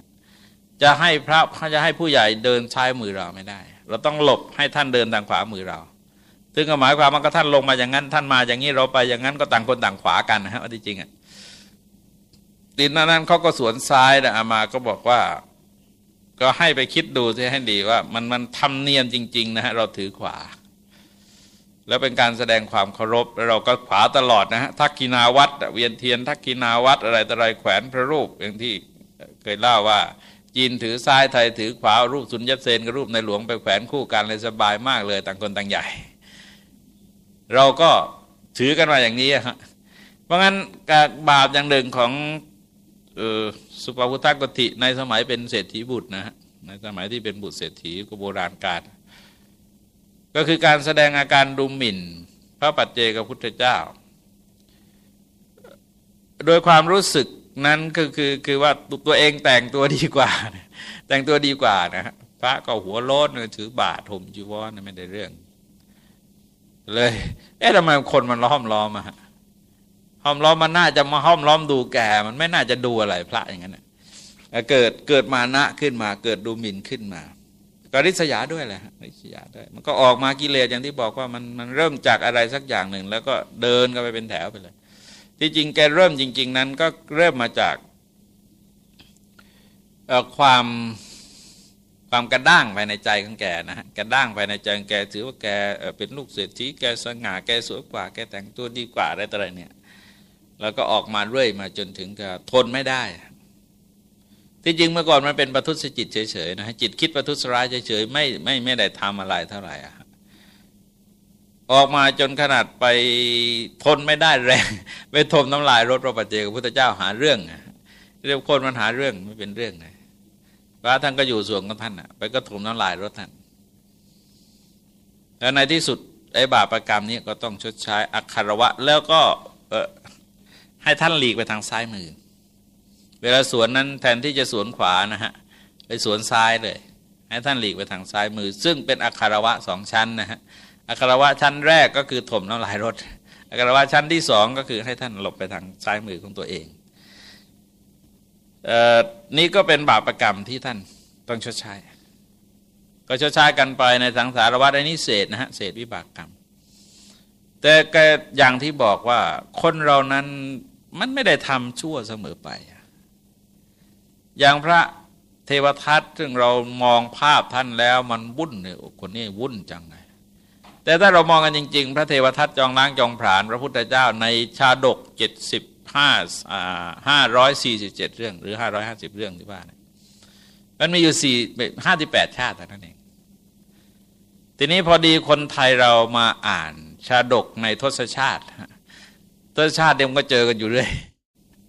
จะให้พระจะให้ผู้ใหญ่เดินใช้มือเราไม่ได้ เราต้องหลบให้ท่านเดินทางขวามือเรา ซึ่งหมายความว่าก็ท่านลงมาอย่างนั้น ท่านมาอย่างนี้เราไปอย่างนั้นก็ต่างคนต่างขวากันนะฮะว่จริงอะ ดินนั้นเขาก็สวนซ้ายนะอามาก็บอกว่า ก็ให้ไปคิดดูสิให้ดีว่า มันมันทำเนียมจริง ๆ นะฮะเราถือขวา แล้วเป็นการแสดงความเคารพแล้วเราก็ขวาตลอดนะฮะทักกินาวัดเวียนเทียนทักกินาวัดอะไรต่ออะไรแขวนพระรูปอย่างที่เคยเล่าว่าจีนถือซ้ายไทยถือขวารูปสุญญเซนกับรูปในหลวงไปแขวนคู่กันเลยสบายมากเลยต่างคนต่างใหญ่ เราก็ถือกันมาอย่างนี้ฮะเพราะงั้นการบาปอย่างหนึ่งของ สุปาพุทกติในสมัยเป็นเศรษฐีบุตรนะฮะในสมัยที่เป็นบุตรเศรษฐีก็โบราณกาลก็คือการแสดงอาการดูหมิ่น พระปัจเจกพุทธเจ้า โดยความรู้สึกนั้นก็คือคือว่าตัวเองแต่งตัวดีกว่า แต่งตัวดีกว่านะฮะพระก็หัวโล้นถือบาทถมจีวรไม่ได้เรื่อง เลย เอ๊ะทำไมคนมันล้อมล้อมอะ ห้อมล้อมมันน่าจะมาห้อมล้อมดูแกมันไม่น่าจะดูอะไรพระอย่างนั้นเกิดเกิดมานะขึ้นมา เกิดดูหมิ่นขึ้นมาก็ริษยาด้วยแหละริษยาด้วยมันก็ออกมากิเลสอย่างที่บอกว่ามันมันเริ่มจากอะไรสักอย่างหนึ่ง แล้วก็เดินกันไปเป็นแถวไปเลย ที่จริงแกเริ่มจริง ๆ นั้นก็เริ่มมาจากความความกระด้างภายในใจของแกนะฮะกระด้างภายในใจของแกถือว่าแกเป็นลูกเศรษฐีแกสง่าแกสวยกว่า แกแต่งตัวดีกว่าอะไรต่ออะไรเนี่ย แล้วก็ออกมาเรื่อยมาจนถึงกับทนไม่ได้ที่จริงเมื่อก่อนมันเป็นประทุษจิตเฉยๆนะจิตคิดประทุษร้ายเฉยๆไม่ไม่ไม่ได้ทำอะไรเท่าไหร่ออกมาจนขนาดไปทนไม่ได้แรงไปทมน้ำลายรถพระปัจเจกพุทธเจ้าหาเรื่องเรียกคนมันหาเรื่องไม่เป็นเรื่องเลยพระท่านก็อยู่ส่วนของท่านอะไปก็ถมน้ำลายรถท่านแล้วในที่สุดไอ้บาปรกรรมนี้ก็ต้องชดใช้อักขระวะ แล้วก็ ให้ท่านหลีกไปทางซ้ายมือ เวลาสวนนั้นแทนที่จะสวนขวานะฮะไปสวนซ้ายเลย ให้ท่านหลีกไปทางซ้ายมือ ซึ่งเป็นอักขระวะสองชั้นนะฮะอักขระวะชั้นแรกก็คือถมน้ำลายรถอักขระวะชั้นที่สองก็คือให้ท่านหลบไปทางซ้ายมือของตัวเองเออนี่ก็เป็นบาปรกรรมที่ท่านต้องชดใช้ ก็ชดใช้กันไปในสังสารวัฏอันนี้เศษนะฮะเศษวิบากกรรม แต่ก็อย่างที่บอกว่าคนเรานั้น มันไม่ได้ทำชั่วเสมอไป อย่างพระเทวทัตซึ่งเรามองภาพท่านแล้วมันวุ่นเนี่ยคนนี้วุ่นจังไง แต่ถ้าเรามองกันจริง ๆ พระเทวทัตจองล้างจองผานพระพุทธเจ้าในชาดกเจ็ดสิบห้าห้าร้อยสี่สิบเจ็ดเรื่อง หรือห้าร้อยห้าสิบเรื่องที่ว่านะมันมีอยู่สี่ห้าสิบแปดชาติเท่านั้นเอง ทีนี้พอดีคนไทยเรามาอ่านชาดกในทศชาติ ทศชาติเดียวก็เจอกันอยู่เรื่อย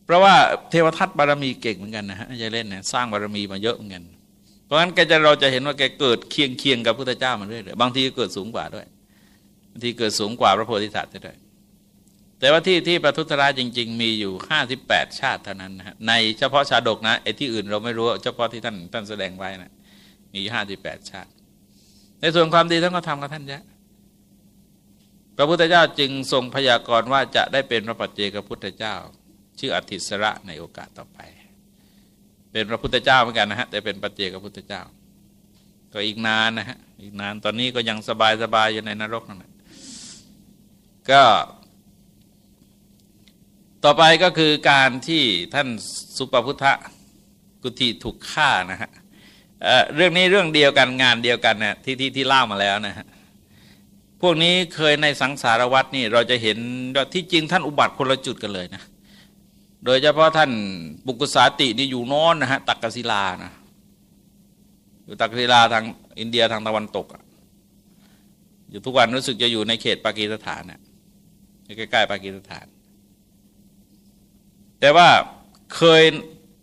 เพราะว่าเทวทัตบารมีเก่งเหมือนกันนะฮะจะเล่นเนี่ยสร้างบารมีมาเยอะเหมือนกัน เพราะฉะนั้นแกจะเราจะเห็นว่าแกเกิดเคียงเคียงกับพุทธเจ้ามาเรื่อยๆบางทีเกิดสูงกว่าด้วยบางทีเกิดสูงกว่าพระโพธิสัตว์ด้วยแต่ว่าที่ที่ประทุษร้ายจริง ๆ มีอยู่ห้าสิบแปดชาติเท่านั้นนะในเฉพาะชาดกนะไอ้ที่อื่นเราไม่รู้เฉพาะที่ท่านท่านแสดงไว้นะมีห้าสิบแปดชาติ ในส่วนความดีท่านก็ทำกับท่านเยอะ พระพุทธเจ้าจึงทรงพยากรณ์ว่าจะได้เป็นพระปัจเจกพุทธเจ้า ชื่ออธิสระในโอกาสต่อไป เป็นพระพุทธเจ้าเหมือนกันนะฮะแต่เป็นปัจเจกพุทธเจ้า ก็อีกนานนะฮะอีกนานตอนนี้ก็ยังสบายสบายอยู่ในนรกนั่นแหละก็ต่อไปก็คือการที่ท่านสุปพุทธกุฏิถูกฆ่านะฮะเรื่องนี้เรื่องเดียวกันงานเดียวกันนะที่ที่ที่เล่ามาแล้วนะฮะ พวกนี้เคยในสังสารวัตรนี่เราจะเห็นที่จริงท่านอุบัติคนละจุดกันเลยนะ โดยเฉพาะท่านบุกุสาตินี่อยู่นอนนะฮะตักกศิลานะอยู่ตักกศิลาทางอินเดียทางตะวันตกอยู่ทุกวันรู้สึกจะอยู่ในเขตปากีสถานนะใกล้ๆปากีสถาน แต่ว่าเคย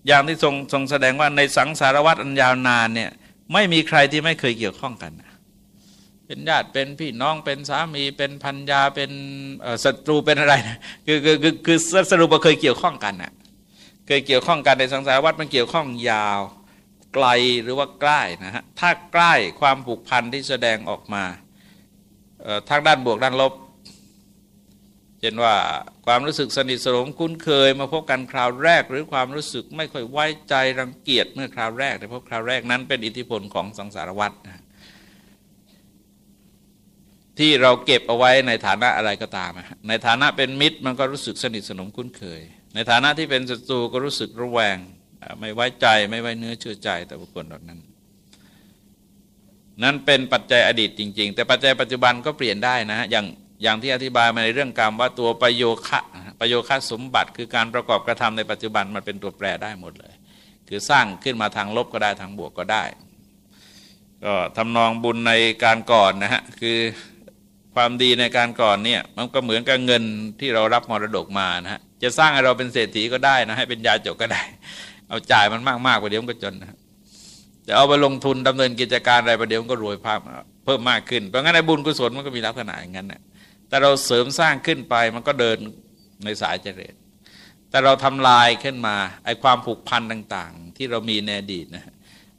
อย่างที่ทรงทรงแสดงว่าในสังสารวัตรอันยาวนานเนี่ยไม่มีใครที่ไม่เคยเกี่ยวข้องกัน เป็นญาติเป็นพี่น้องเป็นสามีเป็นพันยาเป็นศัตรูเป็นอะไรนะคือคือคือคือสรุปว่าเคยเกี่ยวข้องกันนะเคยเกี่ยวข้องกันในสังสารวัตรมันเกี่ยวข้องยาวไกลหรือว่าใกล้นะฮะถ้าใกล้ความผูกพันที่แสดงออกมาทางด้านบวกด้านลบเช่นว่าความรู้สึกสนิทสนมคุ้นเคยมาพบกันคราวแรก หรือความรู้สึกไม่ค่อยไว้ใจรังเกียจเมื่อคราวแรกแต่พบคราวแรกนั้นเป็นอิทธิพลของสังสารวัฏนะ ที่เราเก็บเอาไว้ในฐานะอะไรก็ตาม ในฐานะเป็นมิตรมันก็รู้สึกสนิทสนมคุ้นเคย ในฐานะที่เป็นศัตรูก็รู้สึกระแวง ไม่ไว้ใจไม่ไว้เนื้อเชื่อใจแต่บุคคลเหล่านั้น นั้นเป็นปัจจัยอดีตจริง ๆ แต่ปัจจัยปัจจุบันก็เปลี่ยนได้นะอย่างอย่างที่อธิบายมาในเรื่องกรรมว่าตัวประโยคะประโยคะสมบัติ คือการประกอบกระทำในปัจจุบันมันเป็นตัวแปรได้หมดเลย คือสร้างขึ้นมาทางลบก็ได้ทางบวกก็ได้ ก็ทำนองบุญในการก่อนนะฮะคือ ความดีในการก่อนเนี่ยมันก็เหมือนกับเงินที่เรารับมรดกมานะฮะจะสร้างให้เราเป็นเศรษฐีก็ได้นะให้เป็นยาจกก็ได้ เอาจ่ายมันมากมากประเดี๋ยวมันก็จนนะจะเอาไปลงทุนดำเนินกิจการอะไรประเดี๋ยวมันก็รวยภาพเพิ่มมากขึ้นเพราะงั้นในบุญกุศลมันก็มีลักษณะอย่างนั้นนะแต่เราเสริมสร้างขึ้นไปมันก็เดินในสายเจริญแต่เราทำลายขึ้นมาไอ้ความผูกพันต่าง ๆ ที่เรามีในอดีตนะ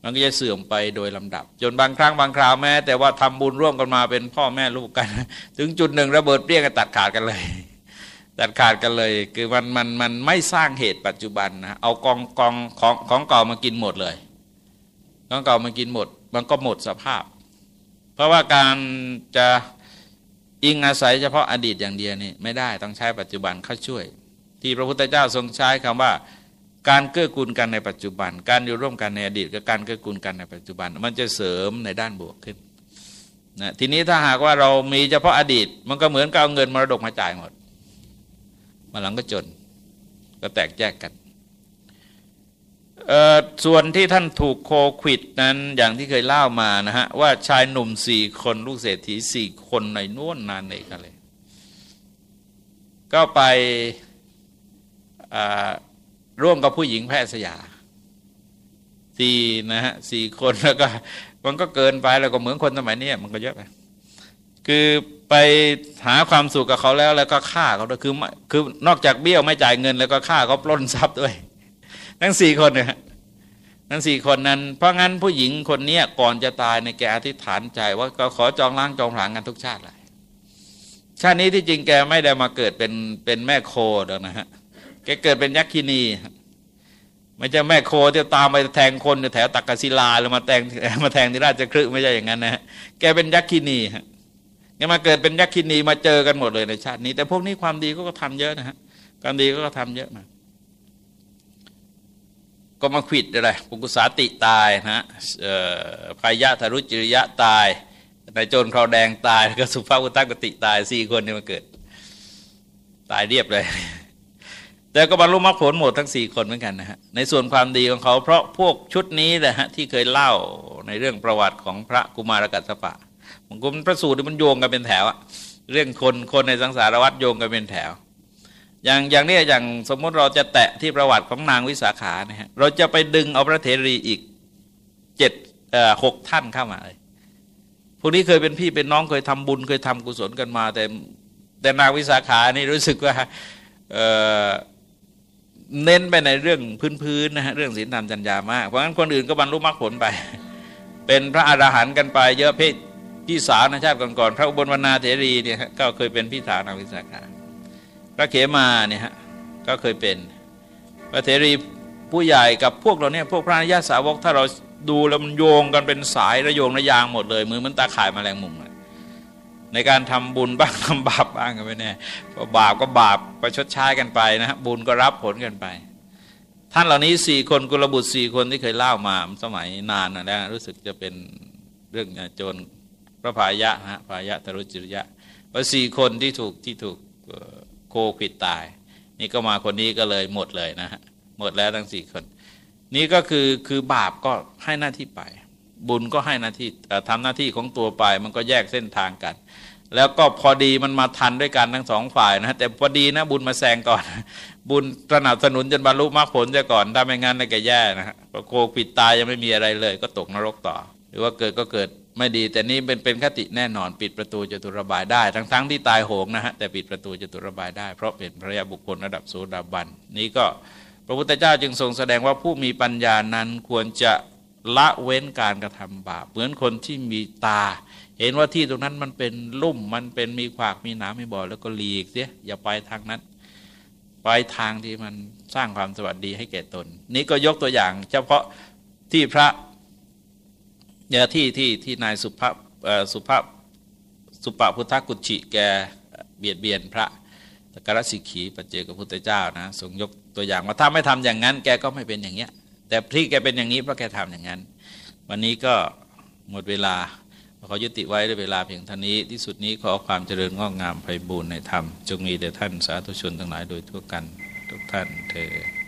มันก็จะเสื่อมไปโดยลำดับ จนบางครั้งบางคราวแม้ แต่ว่าทำบุญร่วมกันมาเป็นพ่อแม่ลูกกัน ถึงจุดหนึ่งระเบิดเปรี้ยงกันตัดขาดกันเลย ตัดขาดกันเลย คือมันมันมันไม่สร้างเหตุปัจจุบันนะเอากองกองของของเก่ามากินหมดเลยของเก่ามากินหมด มันก็หมดสภาพ เพราะว่าการจะอิงอาศัยเฉพาะอดีตอย่างเดียวนี่ไม่ได้ต้องใช้ปัจจุบันเข้าช่วย ที่พระพุทธเจ้าทรงใช้คำว่า การเกื้อกูลกันในปัจจุบัน การอยู่ร่วมกันในอดีตกับการเกื้อกูลกันในปัจจุบัน มันจะเสริมในด้านบวกขึ้นนะทีนี้ถ้าหากว่าเรามีเฉพาะอดีต มันก็เหมือนกับเอาเงินมรดกมาจ่ายหมดมาหลังก็จน ก็แตกแยกกันส่วนที่ท่านถูกโควิดนั้นอย่างที่เคยเล่ามานะฮะ ว่าชายหนุ่มสี่คนลูกเศรษฐีสี่คนในน่วนนานเอกเลย ก็ไป ร่วมกับผู้หญิงแพทย์สยาสี่นะฮะสี่คนแล้วก็มันก็เกินไปแล้วก็เหมือนคนสมัยนี้มันก็เยอะไปคือไปหาความสุขกับเขาแล้วแล้วก็ฆ่าเขาด้วยคือคือนอกจากเบี้ยวไม่จ่ายเงิน แล้วก็ฆ่าเขาปล้นทรัพย์ด้วยทั้งสี่คนเนี่ยทั้งสี่คนนั้น เพราะงั้นผู้หญิงคนนี้ก่อนจะตายในแกอธิษฐานใจว่าก็ขอจองล้างจองผลางกันทุกชาติเลยชาตินี้ที่จริงแกไม่ได้มาเกิดเป็นเป็นแม่โคดอกนะฮะ แกเกิดเป็นยักษินีไม่ใช่แม่โคที่ตามไปแทงคนแถวตักกศิลาหรือมาแทงมาแทงที่ราชครึไม่ใช่อย่างนั้นนะแกเป็นยักษินีฮะแกมาเกิดเป็นยักษินีมาเจอกันหมดเลยในชาตินี้ แต่พวกนี้ความดีก็ทำเยอะนะฮะความดีก็ทำเยอะมาก็มาขิดอะไรปุกุสาติตายนะฮะพายะธรุจิริยะตายนายโจรคราวแดงตายก็สุภาพอุตักติตายสี่คนนี่มาเกิด ตายเรียบเลย แต่ก็บรรลุมรรคผลหมดทั้งสี่คนเหมือนกันนะฮะในส่วนความดีของเขา เพราะพวกชุดนี้แหละฮะที่เคยเล่าในเรื่องประวัติของพระกุมารกัสปะมันกุมพระสูตรมันโยงกันเป็นแถวอะเรื่องคนคนในสังสารวัฏโยงกันเป็นแถว อย่างอย่างนี้อย่างสมมติเราจะแตะที่ประวัติของนางวิสาขานะฮะเราจะไปดึงเอาพระเถรีอีกเจ็ดหกท่านเข้ามาเลยพวกนี้เคยเป็นพี่เป็นน้องเคยทำบุญเคยทำกุศลกันมา แต่แต่นางวิสาขานี่รู้สึกว่า เน้นไปในเรื่องพื้นๆนะฮะเรื่องศีลธรรมจัญญามาก เพราะงั้นคนอื่นก็บรรลุมรรคผลไป เป็นพระอรหันต์กันไป เยอะเพศพี่สาวในชาติก่อนๆพระอุบลวรรณาเถรีเนี่ยก็เคยเป็นพี่สาวนางวิสาขาพระเขมาเนี่ยฮะก็เคยเป็น พระเถรีผู้ใหญ่กับพวกเราเนี่ยพวกพระญาสาวกถ้าเราดูแล้วมันโยงกันเป็นสายระโยงระยางหมดเลยมือมันตาข่ายมาแรงมุม ในการทำบุญบ้างทำบาปบ้างกันไปแน่บาปก็บาปไปชดใช้กันไปนะฮะบุญก็รับผลกันไป ท่านเหล่านี้สี่คนกุลบุตรสี่คนที่เคยเล่ามาสมัยนานนะรู้สึกจะเป็นเรื่องโจรพระพายะฮะพายะตรุจิรยะว่าสี่คนที่ถูกที่ถูกโคขิดตาย นี่ก็มาคนนี้ก็เลยหมดเลยนะฮะหมดแล้วทั้งสี่คน นี่ก็คือคือบาปก็ให้หน้าที่ไป บุญก็ให้หน้าที่ทำหน้าที่ของตัวไปมันก็แยกเส้นทางกัน แล้วก็พอดีมันมาทันด้วยกันทั้งสองฝ่ายนะแต่พอดีนะบุญมาแซงก่อน บุญสนับสนุนจนบรรลุมรรคผลจะก่อนถ้าไม่งั้นน่าแกแย่นะฮะโคปิดตายยังไม่มีอะไรเลย ก็ตกนรกต่อ หรือว่าเกิดก็เกิดไม่ดี แต่นี่เป็นเป็นคติแน่นอน ปิดประตูจตุระบายได้ ทั้งทั้งที่ตายโหงนะฮะแต่ปิดประตูจตุระบายได้เพราะเป็นพระยาบุคคลระดับโสดาบัน นี้ก็พระพุทธเจ้าจึงทรงแสดงว่าผู้มีปัญญานั้นควรจะ ละเว้นการกระทำบาปเหมือนคนที่มีตา เห็นว่าที่ตรงนั้นมันเป็นลุ่มมันเป็นมีขวากมีหนามมีบ่อแล้วก็หลีกเสียอย่าไปทางนั้น ไปทางที่มันสร้างความสวัสดีให้แก่ตน นี้ก็ยกตัวอย่าง เฉพาะที่พระเนี่ยที่ที่ที่นายสุภาพสุภาพสุปพุทธกุจิแกเบียดเบียนพระตกรสิกีปัจเจกพุทธเจ้านะทรงยกตัวอย่างว่าถ้าไม่ทำอย่างนั้น แกก็ไม่เป็นอย่างเงี้ย แต่ที่แกเป็นอย่างนี้เพราะแกทำอย่างนั้น วันนี้ก็หมดเวลาขอยุติไว้ด้วยเวลาเพียงเท่านี้ ที่สุดนี้ขอความเจริญงอกงามไพบูรณ์ในธรรม จงมีแด่ท่านสาธุชนทั้งหลายโดยทั่วกันทุกท่านเธอ